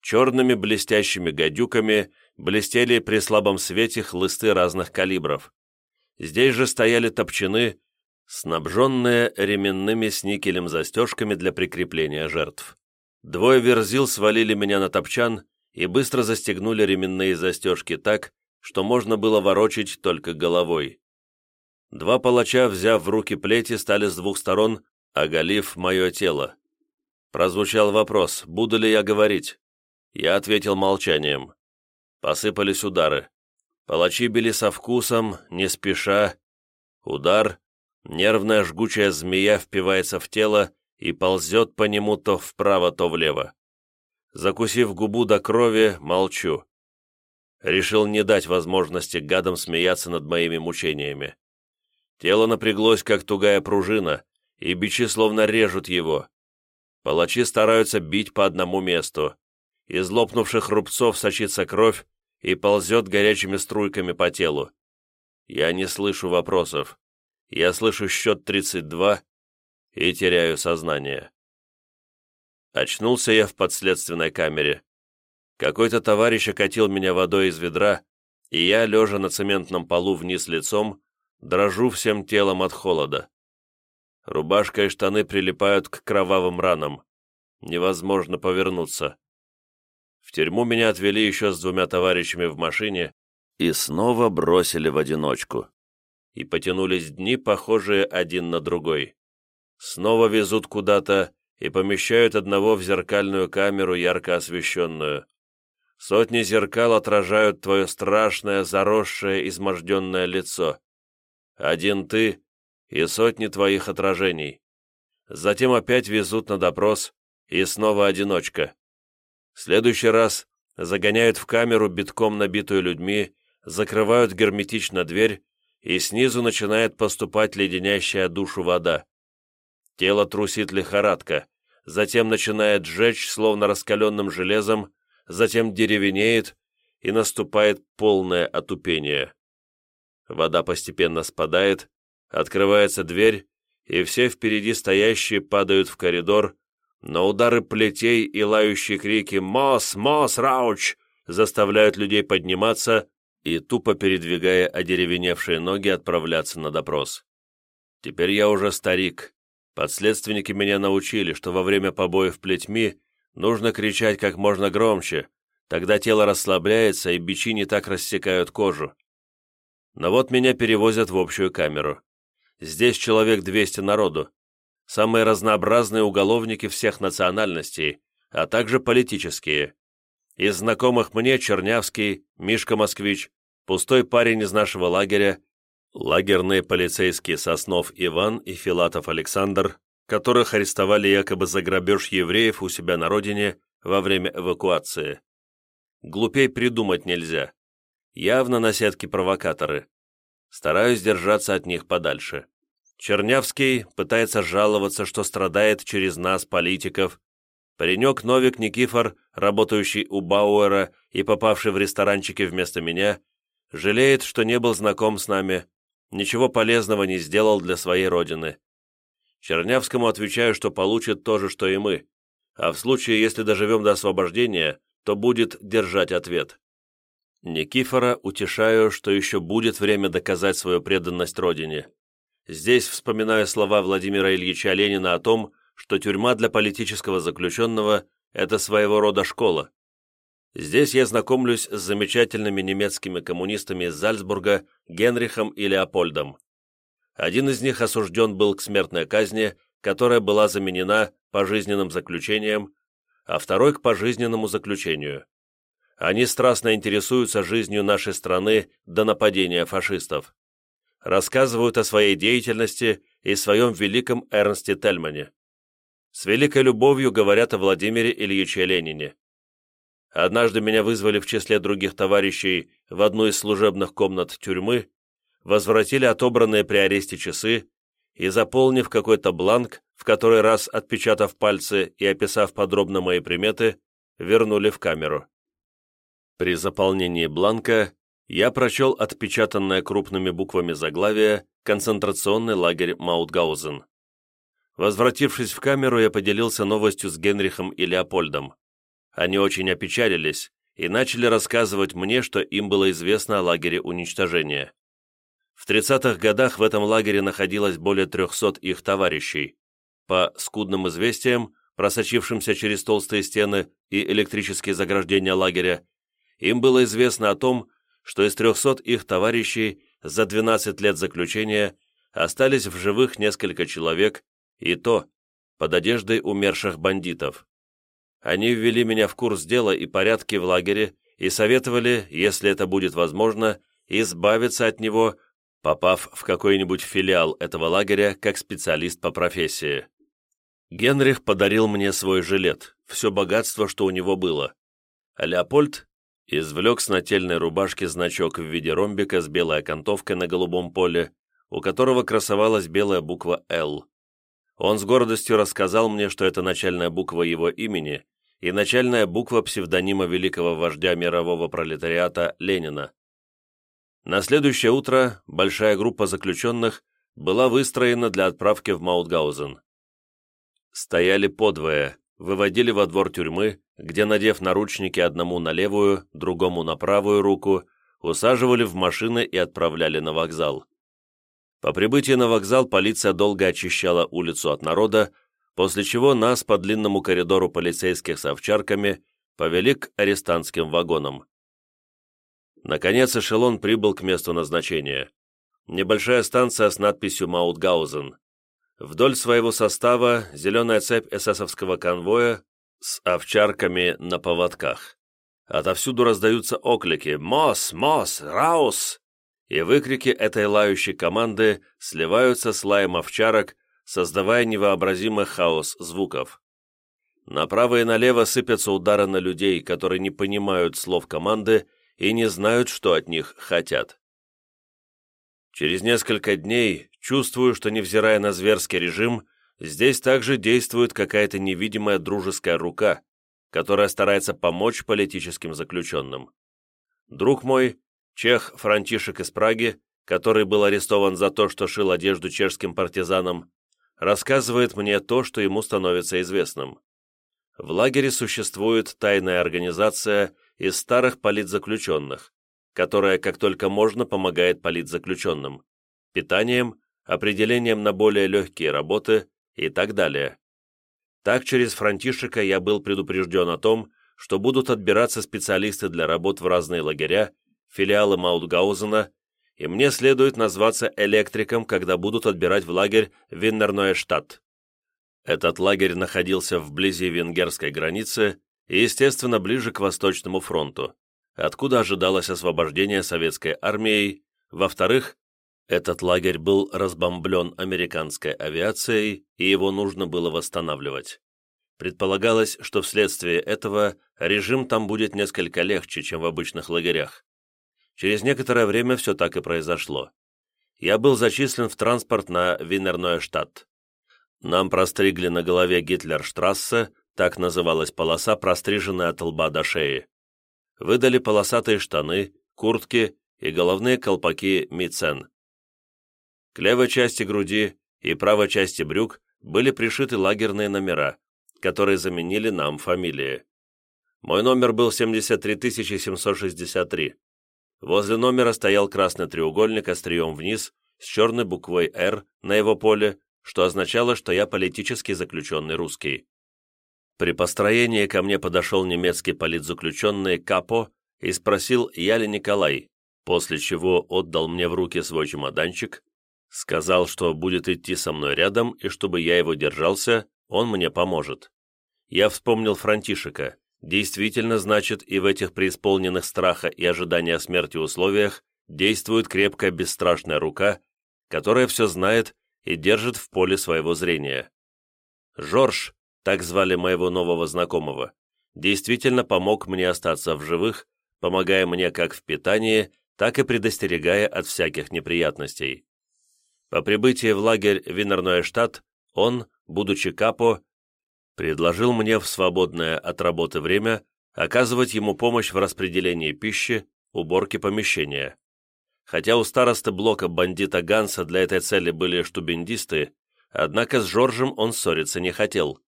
черными блестящими гадюками блестели при слабом свете хлысты разных калибров. Здесь же стояли топчаны, снабженные ременными с никелем застежками для прикрепления жертв. Двое верзил свалили меня на топчан и быстро застегнули ременные застежки так, что можно было ворочить только головой. Два палача, взяв в руки плети, стали с двух сторон, оголив мое тело. Прозвучал вопрос, буду ли я говорить. Я ответил молчанием. Посыпались удары. Палачи били со вкусом, не спеша. Удар, нервная жгучая змея впивается в тело, и ползет по нему то вправо, то влево. Закусив губу до крови, молчу. Решил не дать возможности гадам смеяться над моими мучениями. Тело напряглось, как тугая пружина, и бичи словно режут его. Палачи стараются бить по одному месту. Из лопнувших рубцов сочится кровь и ползет горячими струйками по телу. Я не слышу вопросов. Я слышу счет 32 и теряю сознание. Очнулся я в подследственной камере. Какой-то товарищ окатил меня водой из ведра, и я, лежа на цементном полу вниз лицом, дрожу всем телом от холода. Рубашка и штаны прилипают к кровавым ранам. Невозможно повернуться. В тюрьму меня отвели еще с двумя товарищами в машине и снова бросили в одиночку. И потянулись дни, похожие один на другой снова везут куда-то и помещают одного в зеркальную камеру, ярко освещенную. Сотни зеркал отражают твое страшное, заросшее, изможденное лицо. Один ты и сотни твоих отражений. Затем опять везут на допрос, и снова одиночка. В следующий раз загоняют в камеру, битком набитую людьми, закрывают герметично дверь, и снизу начинает поступать леденящая душу вода. Тело трусит лихорадка, затем начинает жечь, словно раскаленным железом, затем деревенеет, и наступает полное отупение. Вода постепенно спадает, открывается дверь, и все впереди стоящие падают в коридор, но удары плетей и лающие крики «Мосс! Мосс! Рауч!» заставляют людей подниматься и, тупо передвигая одеревеневшие ноги, отправляться на допрос. Теперь я уже старик, Подследственники меня научили, что во время побоев плетьми нужно кричать как можно громче, тогда тело расслабляется и бичи не так рассекают кожу. Но вот меня перевозят в общую камеру. Здесь человек 200 народу. Самые разнообразные уголовники всех национальностей, а также политические. Из знакомых мне Чернявский, Мишка Москвич, пустой парень из нашего лагеря Лагерные полицейские Соснов Иван и Филатов Александр, которых арестовали якобы за грабеж евреев у себя на родине во время эвакуации. Глупей придумать нельзя. Явно на сетке провокаторы. Стараюсь держаться от них подальше. Чернявский пытается жаловаться, что страдает через нас, политиков. Паренек Новик Никифор, работающий у Бауэра и попавший в ресторанчики вместо меня, жалеет, что не был знаком с нами, ничего полезного не сделал для своей родины. Чернявскому отвечаю, что получит то же, что и мы, а в случае, если доживем до освобождения, то будет держать ответ. Никифора утешаю, что еще будет время доказать свою преданность родине. Здесь вспоминаю слова Владимира Ильича Ленина о том, что тюрьма для политического заключенного – это своего рода школа. Здесь я знакомлюсь с замечательными немецкими коммунистами из Зальцбурга Генрихом и Леопольдом. Один из них осужден был к смертной казни, которая была заменена пожизненным заключением, а второй к пожизненному заключению. Они страстно интересуются жизнью нашей страны до нападения фашистов. Рассказывают о своей деятельности и своем великом Эрнсте Тельмане. С великой любовью говорят о Владимире Ильиче Ленине. Однажды меня вызвали в числе других товарищей в одну из служебных комнат тюрьмы, возвратили отобранные при аресте часы и, заполнив какой-то бланк, в который раз отпечатав пальцы и описав подробно мои приметы, вернули в камеру. При заполнении бланка я прочел отпечатанное крупными буквами заглавие «Концентрационный лагерь Маутгаузен». Возвратившись в камеру, я поделился новостью с Генрихом и Леопольдом. Они очень опечалились и начали рассказывать мне, что им было известно о лагере уничтожения. В 30-х годах в этом лагере находилось более 300 их товарищей. По скудным известиям, просочившимся через толстые стены и электрические заграждения лагеря, им было известно о том, что из 300 их товарищей за 12 лет заключения остались в живых несколько человек, и то под одеждой умерших бандитов. Они ввели меня в курс дела и порядки в лагере и советовали, если это будет возможно, избавиться от него, попав в какой-нибудь филиал этого лагеря как специалист по профессии. Генрих подарил мне свой жилет, все богатство, что у него было. А Леопольд извлек с нательной рубашки значок в виде ромбика с белой окантовкой на голубом поле, у которого красовалась белая буква «Л». Он с гордостью рассказал мне, что это начальная буква его имени и начальная буква псевдонима великого вождя мирового пролетариата Ленина. На следующее утро большая группа заключенных была выстроена для отправки в Маутгаузен. Стояли подвое, выводили во двор тюрьмы, где, надев наручники одному на левую, другому на правую руку, усаживали в машины и отправляли на вокзал. По прибытии на вокзал полиция долго очищала улицу от народа, после чего нас по длинному коридору полицейских с овчарками повели к арестантским вагонам. Наконец эшелон прибыл к месту назначения. Небольшая станция с надписью «Маутгаузен». Вдоль своего состава зеленая цепь эсэсовского конвоя с овчарками на поводках. Отовсюду раздаются оклики «Мос! Мос! Раус!» и выкрики этой лающей команды сливаются с лаем овчарок, создавая невообразимый хаос звуков. Направо и налево сыпятся удары на людей, которые не понимают слов команды и не знают, что от них хотят. Через несколько дней чувствую, что, невзирая на зверский режим, здесь также действует какая-то невидимая дружеская рука, которая старается помочь политическим заключенным. Друг мой, Чех Франтишек из Праги, который был арестован за то, что шил одежду чешским партизанам, рассказывает мне то, что ему становится известным. В лагере существует тайная организация из старых политзаключенных, которая как только можно помогает политзаключенным, питанием, определением на более легкие работы и так далее. Так через Франтишека я был предупрежден о том, что будут отбираться специалисты для работ в разные лагеря филиалы Маутгаузена, и мне следует назваться электриком, когда будут отбирать в лагерь Виннерноэштадт. Этот лагерь находился вблизи венгерской границы и, естественно, ближе к Восточному фронту, откуда ожидалось освобождение советской армией. Во-вторых, этот лагерь был разбомблен американской авиацией, и его нужно было восстанавливать. Предполагалось, что вследствие этого режим там будет несколько легче, чем в обычных лагерях. Через некоторое время все так и произошло. Я был зачислен в транспорт на Виннерноэштадт. Нам простригли на голове Гитлерштрассе, так называлась полоса, простриженная от лба до шеи. Выдали полосатые штаны, куртки и головные колпаки Мицен. К левой части груди и правой части брюк были пришиты лагерные номера, которые заменили нам фамилии. Мой номер был 73763. Возле номера стоял красный треугольник острием вниз с черной буквой «Р» на его поле, что означало, что я политически заключенный русский. При построении ко мне подошел немецкий политзаключенный Капо и спросил, я ли Николай, после чего отдал мне в руки свой чемоданчик, сказал, что будет идти со мной рядом и чтобы я его держался, он мне поможет. Я вспомнил Франтишека, Действительно, значит, и в этих преисполненных страха и ожидания смерти условиях действует крепкая бесстрашная рука, которая все знает и держит в поле своего зрения. Жорж, так звали моего нового знакомого, действительно помог мне остаться в живых, помогая мне как в питании, так и предостерегая от всяких неприятностей. По прибытии в лагерь Виннерноэштадт он, будучи капо, предложил мне в свободное от работы время оказывать ему помощь в распределении пищи, уборке помещения. Хотя у старосты блока бандита Ганса для этой цели были штубендисты, однако с Жоржем он ссориться не хотел.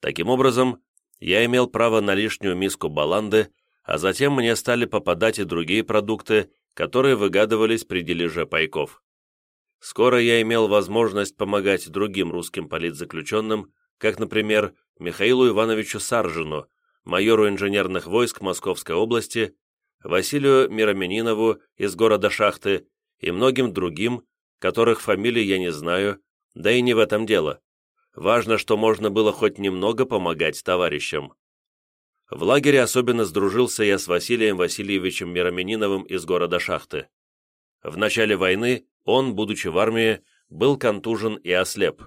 Таким образом, я имел право на лишнюю миску баланды, а затем мне стали попадать и другие продукты, которые выгадывались при дележе пайков. Скоро я имел возможность помогать другим русским политзаключенным, как, например, Михаилу Ивановичу Саржину, майору инженерных войск Московской области, Василию Мироменинову из города Шахты и многим другим, которых фамилий я не знаю, да и не в этом дело. Важно, что можно было хоть немного помогать товарищам. В лагере особенно сдружился я с Василием Васильевичем Миромениновым из города Шахты. В начале войны он, будучи в армии, был контужен и ослеп.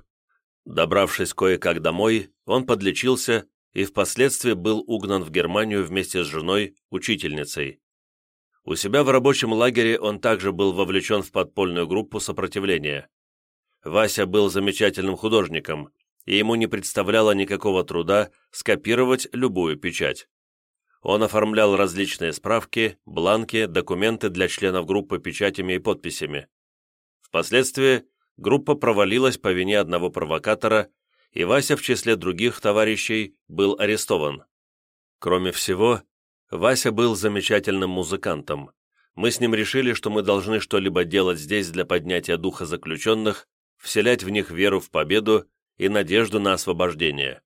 Добравшись кое-как домой, он подлечился и впоследствии был угнан в Германию вместе с женой, учительницей. У себя в рабочем лагере он также был вовлечен в подпольную группу сопротивления. Вася был замечательным художником, и ему не представляло никакого труда скопировать любую печать. Он оформлял различные справки, бланки, документы для членов группы печатями и подписями. Впоследствии группа провалилась по вине одного провокатора, и Вася в числе других товарищей был арестован. Кроме всего, Вася был замечательным музыкантом. Мы с ним решили, что мы должны что-либо делать здесь для поднятия духа заключенных, вселять в них веру в победу и надежду на освобождение.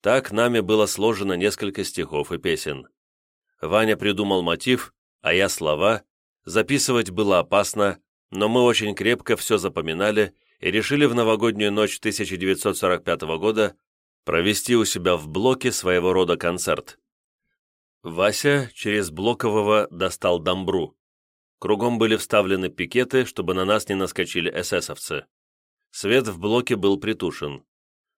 Так нами было сложено несколько стихов и песен. Ваня придумал мотив, а я слова. Записывать было опасно, но мы очень крепко все запоминали и решили в новогоднюю ночь 1945 года провести у себя в блоке своего рода концерт. Вася через Блокового достал дамбру. Кругом были вставлены пикеты, чтобы на нас не наскочили эсэсовцы. Свет в блоке был притушен.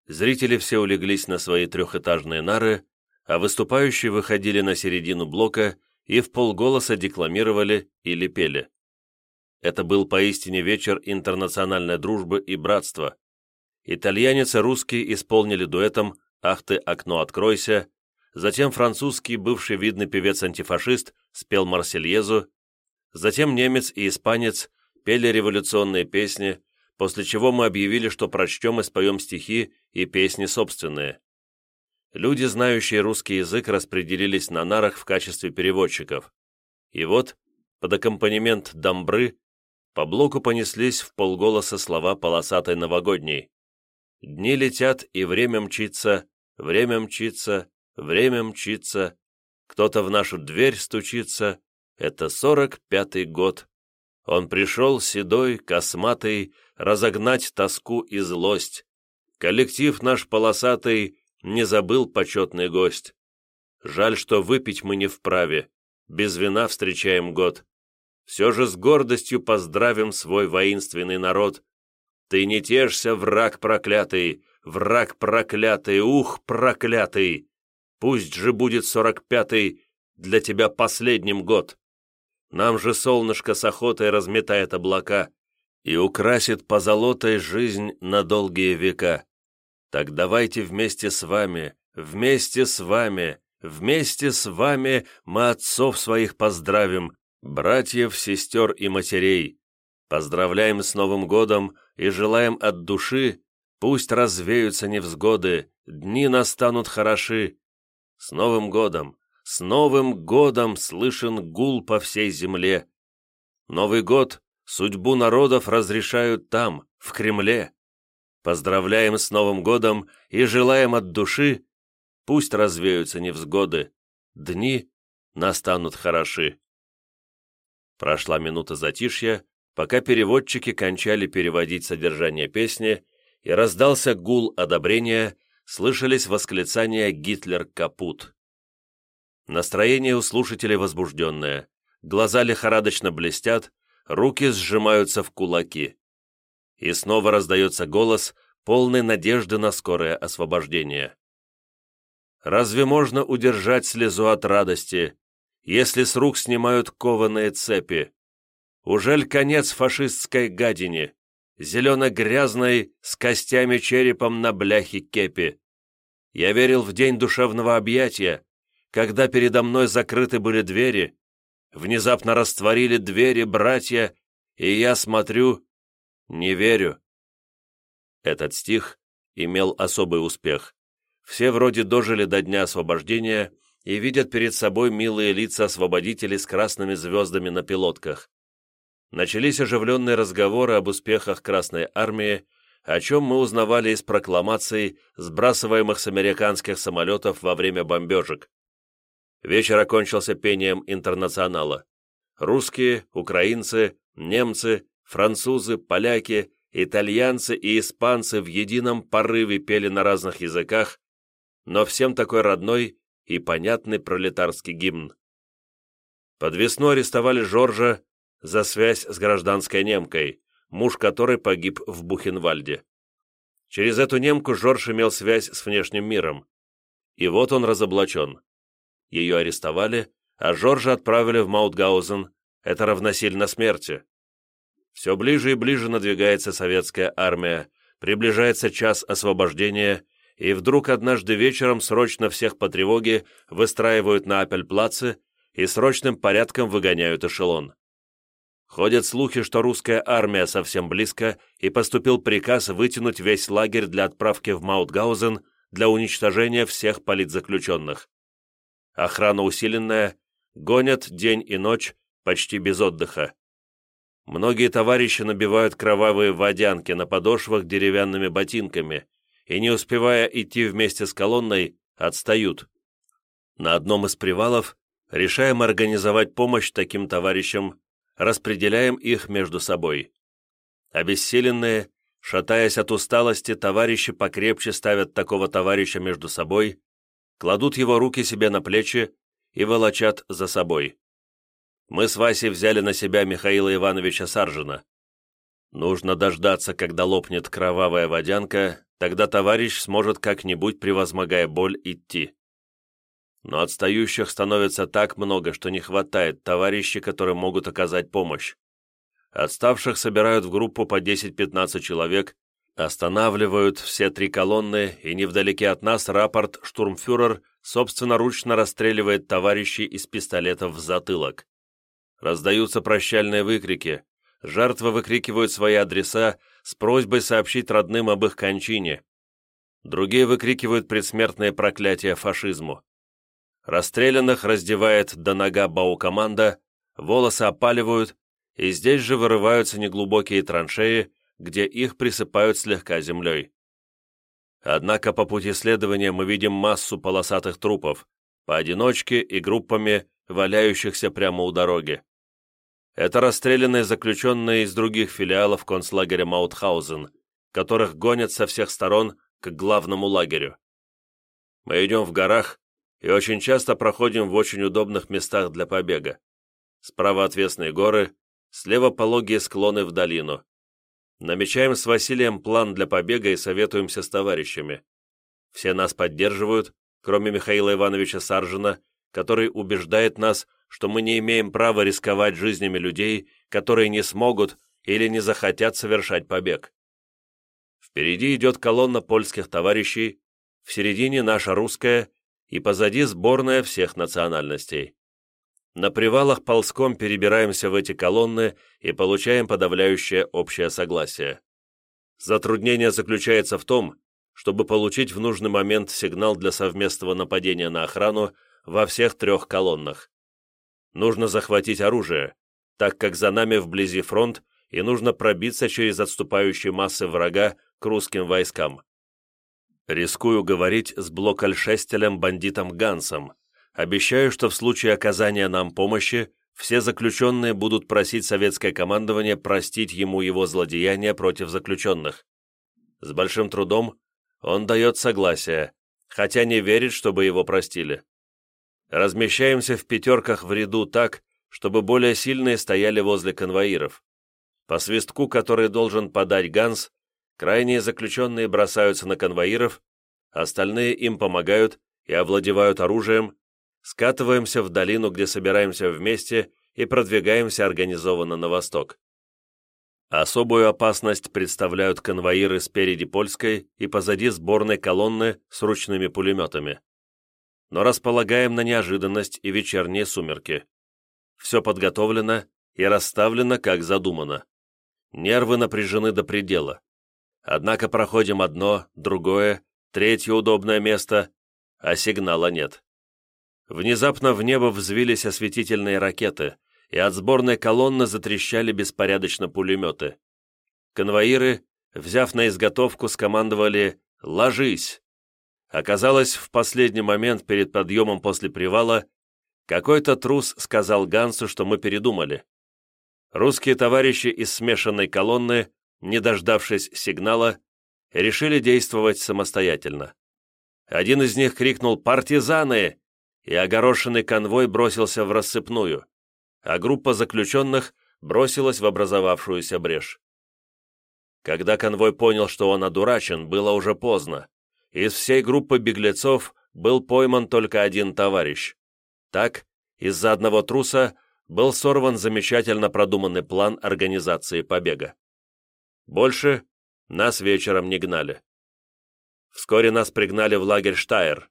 Зрители все улеглись на свои трехэтажные нары, а выступающие выходили на середину блока и в полголоса декламировали или пели. Это был поистине вечер интернациональной дружбы и братства. Итальянец и русский исполнили дуэтом «Ах ты, окно, откройся», затем французский, бывший видный певец-антифашист, спел Марсельезу, затем немец и испанец пели революционные песни, после чего мы объявили, что прочтем и споем стихи и песни собственные. Люди, знающие русский язык, распределились на нарах в качестве переводчиков. И вот, под аккомпанемент дамбры, по блоку понеслись в полголоса слова полосатой новогодней. «Дни летят, и время мчится, время мчится, Время мчится, кто-то в нашу дверь стучится. Это сорок пятый год. Он пришел седой, косматый, разогнать тоску и злость. Коллектив наш полосатый не забыл почетный гость. Жаль, что выпить мы не вправе, без вина встречаем год. Все же с гордостью поздравим свой воинственный народ. Ты не тешься, враг проклятый, враг проклятый, ух, проклятый! Пусть же будет сорок пятый для тебя последним год. Нам же солнышко с охотой разметает облака и украсит позолотой жизнь на долгие века. Так давайте вместе с вами, вместе с вами, вместе с вами мы отцов своих поздравим, братьев, сестер и матерей. Поздравляем с Новым годом и желаем от души, пусть развеются невзгоды, дни настанут хороши, с Новым годом! С Новым годом слышен гул по всей земле! Новый год судьбу народов разрешают там, в Кремле. Поздравляем с Новым годом и желаем от души, пусть развеются невзгоды, дни настанут хороши. Прошла минута затишья, пока переводчики кончали переводить содержание песни, и раздался гул одобрения, слышались восклицания «Гитлер капут». Настроение у слушателей возбужденное, глаза лихорадочно блестят, руки сжимаются в кулаки. И снова раздается голос, полный надежды на скорое освобождение. Разве можно удержать слезу от радости, если с рук снимают кованые цепи? Ужель конец фашистской гадине? зелено-грязной, с костями черепом на бляхе кепи. Я верил в день душевного объятия, когда передо мной закрыты были двери, внезапно растворили двери братья, и я смотрю, не верю. Этот стих имел особый успех. Все вроде дожили до дня освобождения и видят перед собой милые лица освободителей с красными звездами на пилотках. Начались оживленные разговоры об успехах Красной Армии, о чем мы узнавали из прокламаций, сбрасываемых с американских самолетов во время бомбежек. Вечер окончился пением интернационала. Русские, украинцы, немцы, французы, поляки, итальянцы и испанцы в едином порыве пели на разных языках, но всем такой родной и понятный пролетарский гимн. Под весну арестовали Жоржа за связь с гражданской немкой, муж которой погиб в Бухенвальде. Через эту немку Жорж имел связь с внешним миром. И вот он разоблачен. Ее арестовали, а Жоржа отправили в Маутгаузен, это равносильно смерти. Все ближе и ближе надвигается советская армия, приближается час освобождения, и вдруг однажды вечером срочно всех по тревоге выстраивают на Апельплаце и срочным порядком выгоняют эшелон. Ходят слухи, что русская армия совсем близко, и поступил приказ вытянуть весь лагерь для отправки в Маутгаузен для уничтожения всех политзаключенных. Охрана усиленная, гонят день и ночь, почти без отдыха. Многие товарищи набивают кровавые водянки на подошвах деревянными ботинками и, не успевая идти вместе с колонной, отстают. На одном из привалов решаем организовать помощь таким товарищам распределяем их между собой. Обессиленные, шатаясь от усталости, товарищи покрепче ставят такого товарища между собой, кладут его руки себе на плечи и волочат за собой. Мы с Васей взяли на себя Михаила Ивановича Саржина. Нужно дождаться, когда лопнет кровавая водянка, тогда товарищ сможет как-нибудь, превозмогая боль, идти но отстающих становится так много, что не хватает товарищей, которые могут оказать помощь. Отставших собирают в группу по 10-15 человек, останавливают все три колонны, и невдалеке от нас рапорт «Штурмфюрер» собственноручно расстреливает товарищей из пистолетов в затылок. Раздаются прощальные выкрики, жертвы выкрикивают свои адреса с просьбой сообщить родным об их кончине. Другие выкрикивают предсмертные проклятия фашизму. Расстрелянных раздевает до нога бау-команда, волосы опаливают, и здесь же вырываются неглубокие траншеи, где их присыпают слегка землей. Однако по пути следования мы видим массу полосатых трупов, поодиночке и группами, валяющихся прямо у дороги. Это расстрелянные заключенные из других филиалов концлагеря Маутхаузен, которых гонят со всех сторон к главному лагерю. Мы идем в горах, и очень часто проходим в очень удобных местах для побега. Справа отвесные горы, слева пологие склоны в долину. Намечаем с Василием план для побега и советуемся с товарищами. Все нас поддерживают, кроме Михаила Ивановича Саржина, который убеждает нас, что мы не имеем права рисковать жизнями людей, которые не смогут или не захотят совершать побег. Впереди идет колонна польских товарищей, в середине наша русская и позади сборная всех национальностей. На привалах ползком перебираемся в эти колонны и получаем подавляющее общее согласие. Затруднение заключается в том, чтобы получить в нужный момент сигнал для совместного нападения на охрану во всех трех колоннах. Нужно захватить оружие, так как за нами вблизи фронт и нужно пробиться через отступающие массы врага к русским войскам. Рискую говорить с блокальшестелем бандитом Гансом. Обещаю, что в случае оказания нам помощи все заключенные будут просить советское командование простить ему его злодеяния против заключенных. С большим трудом он дает согласие, хотя не верит, чтобы его простили. Размещаемся в пятерках в ряду так, чтобы более сильные стояли возле конвоиров. По свистку, который должен подать Ганс, Крайние заключенные бросаются на конвоиров, остальные им помогают и овладевают оружием, скатываемся в долину, где собираемся вместе и продвигаемся организованно на восток. Особую опасность представляют конвоиры спереди польской и позади сборной колонны с ручными пулеметами. Но располагаем на неожиданность и вечерние сумерки. Все подготовлено и расставлено, как задумано. Нервы напряжены до предела. Однако проходим одно, другое, третье удобное место, а сигнала нет. Внезапно в небо взвились осветительные ракеты, и от сборной колонны затрещали беспорядочно пулеметы. Конвоиры, взяв на изготовку, скомандовали «Ложись!». Оказалось, в последний момент перед подъемом после привала какой-то трус сказал Гансу, что мы передумали. Русские товарищи из смешанной колонны, не дождавшись сигнала, решили действовать самостоятельно. Один из них крикнул «Партизаны!» и огорошенный конвой бросился в рассыпную, а группа заключенных бросилась в образовавшуюся брешь. Когда конвой понял, что он одурачен, было уже поздно. Из всей группы беглецов был пойман только один товарищ. Так, из-за одного труса был сорван замечательно продуманный план организации побега. Больше нас вечером не гнали. Вскоре нас пригнали в лагерь Штайр,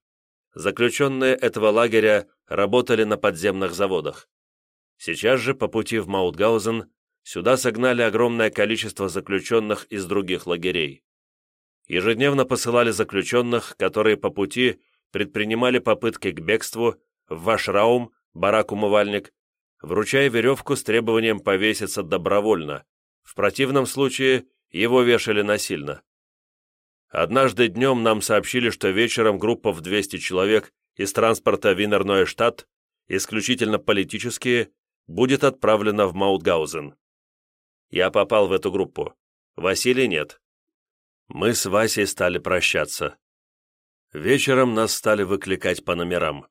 Заключенные этого лагеря работали на подземных заводах. Сейчас же, по пути в Маутгаузен, сюда согнали огромное количество заключенных из других лагерей. Ежедневно посылали заключенных, которые по пути предпринимали попытки к бегству в Вашраум, барак-умывальник, вручая веревку с требованием повеситься добровольно, в противном случае его вешали насильно. Однажды днем нам сообщили, что вечером группа в 200 человек из транспорта Винерное штат, исключительно политические, будет отправлена в Маутгаузен. Я попал в эту группу. Василий нет. Мы с Васей стали прощаться. Вечером нас стали выкликать по номерам.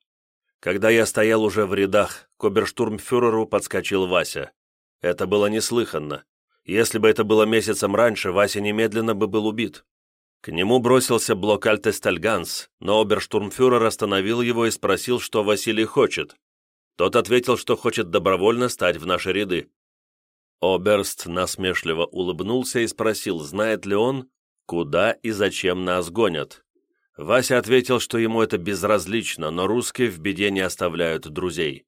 Когда я стоял уже в рядах, к оберштурмфюреру подскочил Вася. Это было неслыханно. Если бы это было месяцем раньше, Вася немедленно бы был убит. К нему бросился Блокальте Стальганс, но оберштурмфюрер остановил его и спросил, что Василий хочет. Тот ответил, что хочет добровольно стать в наши ряды. Оберст насмешливо улыбнулся и спросил, знает ли он, куда и зачем нас гонят. Вася ответил, что ему это безразлично, но русские в беде не оставляют друзей.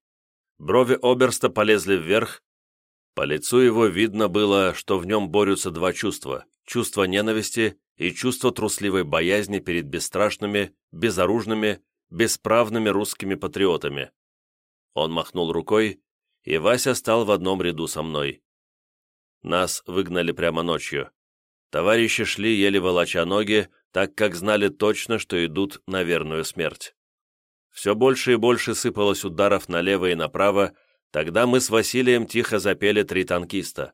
Брови Оберста полезли вверх. По лицу его видно было, что в нем борются два чувства – чувство ненависти и чувство трусливой боязни перед бесстрашными, безоружными, бесправными русскими патриотами. Он махнул рукой, и Вася стал в одном ряду со мной. Нас выгнали прямо ночью. Товарищи шли, еле волоча ноги, так как знали точно, что идут на верную смерть. Все больше и больше сыпалось ударов налево и направо, тогда мы с Василием тихо запели три танкиста.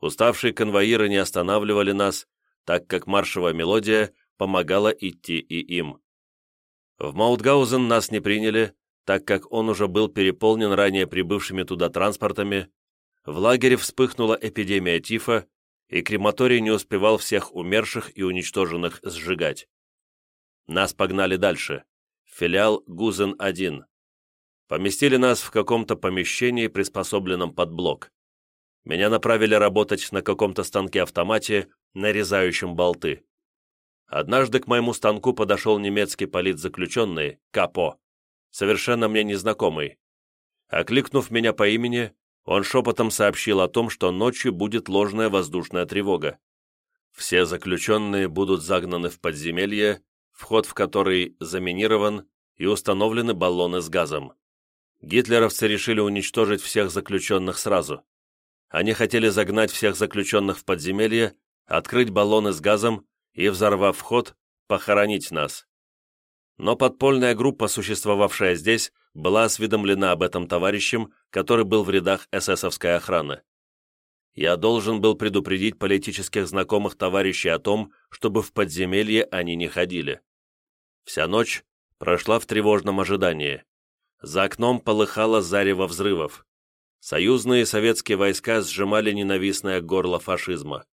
Уставшие конвоиры не останавливали нас, так как маршевая мелодия помогала идти и им. В Маутгаузен нас не приняли, так как он уже был переполнен ранее прибывшими туда транспортами, в лагере вспыхнула эпидемия тифа, и крематорий не успевал всех умерших и уничтоженных сжигать. Нас погнали дальше, филиал Гузен-1. Поместили нас в каком-то помещении, приспособленном под блок. Меня направили работать на каком-то станке-автомате, нарезающем болты. Однажды к моему станку подошел немецкий политзаключенный, Капо, совершенно мне незнакомый. Окликнув меня по имени, он шепотом сообщил о том, что ночью будет ложная воздушная тревога. Все заключенные будут загнаны в подземелье, вход в который заминирован и установлены баллоны с газом. Гитлеровцы решили уничтожить всех заключенных сразу. Они хотели загнать всех заключенных в подземелье, открыть баллоны с газом и, взорвав вход, похоронить нас. Но подпольная группа, существовавшая здесь, была осведомлена об этом товарищем, который был в рядах эсэсовской охраны. Я должен был предупредить политических знакомых товарищей о том, чтобы в подземелье они не ходили. Вся ночь прошла в тревожном ожидании. За окном полыхало зарево взрывов союзные советские войска сжимали ненавистное горло фашизма.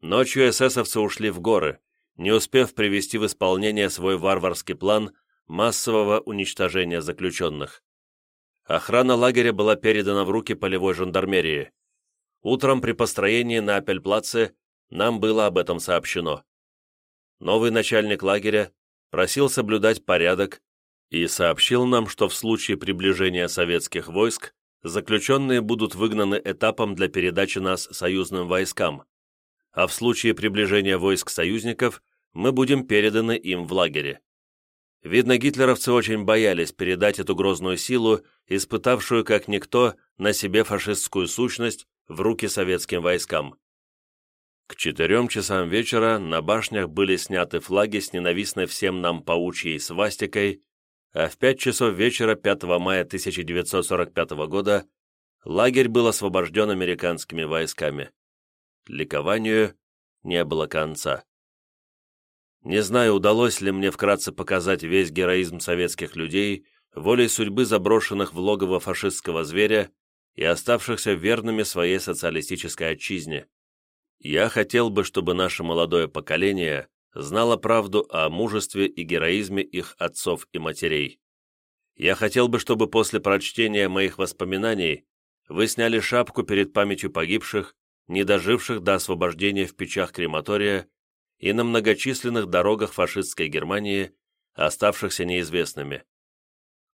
Ночью эсэсовцы ушли в горы, не успев привести в исполнение свой варварский план массового уничтожения заключенных. Охрана лагеря была передана в руки полевой жандармерии. Утром при построении на Апельплаце нам было об этом сообщено. Новый начальник лагеря просил соблюдать порядок и сообщил нам, что в случае приближения советских войск заключенные будут выгнаны этапом для передачи нас союзным войскам, а в случае приближения войск союзников мы будем переданы им в лагере. Видно, гитлеровцы очень боялись передать эту грозную силу, испытавшую как никто на себе фашистскую сущность, в руки советским войскам. К четырем часам вечера на башнях были сняты флаги с ненавистной всем нам паучьей свастикой, а в пять часов вечера 5 мая 1945 года лагерь был освобожден американскими войсками. Ликованию не было конца. Не знаю, удалось ли мне вкратце показать весь героизм советских людей, волей судьбы заброшенных в логово фашистского зверя и оставшихся верными своей социалистической отчизне. Я хотел бы, чтобы наше молодое поколение знало правду о мужестве и героизме их отцов и матерей. Я хотел бы, чтобы после прочтения моих воспоминаний вы сняли шапку перед памятью погибших, не доживших до освобождения в печах крематория и на многочисленных дорогах фашистской Германии, оставшихся неизвестными.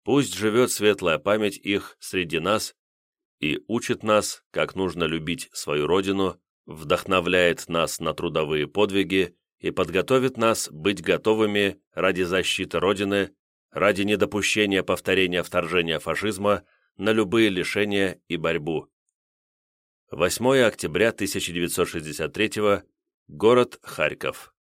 Пусть живет светлая память их среди нас и учит нас, как нужно любить свою родину, вдохновляет нас на трудовые подвиги и подготовит нас быть готовыми ради защиты Родины, ради недопущения повторения вторжения фашизма на любые лишения и борьбу. 8 октября 1963 город Харьков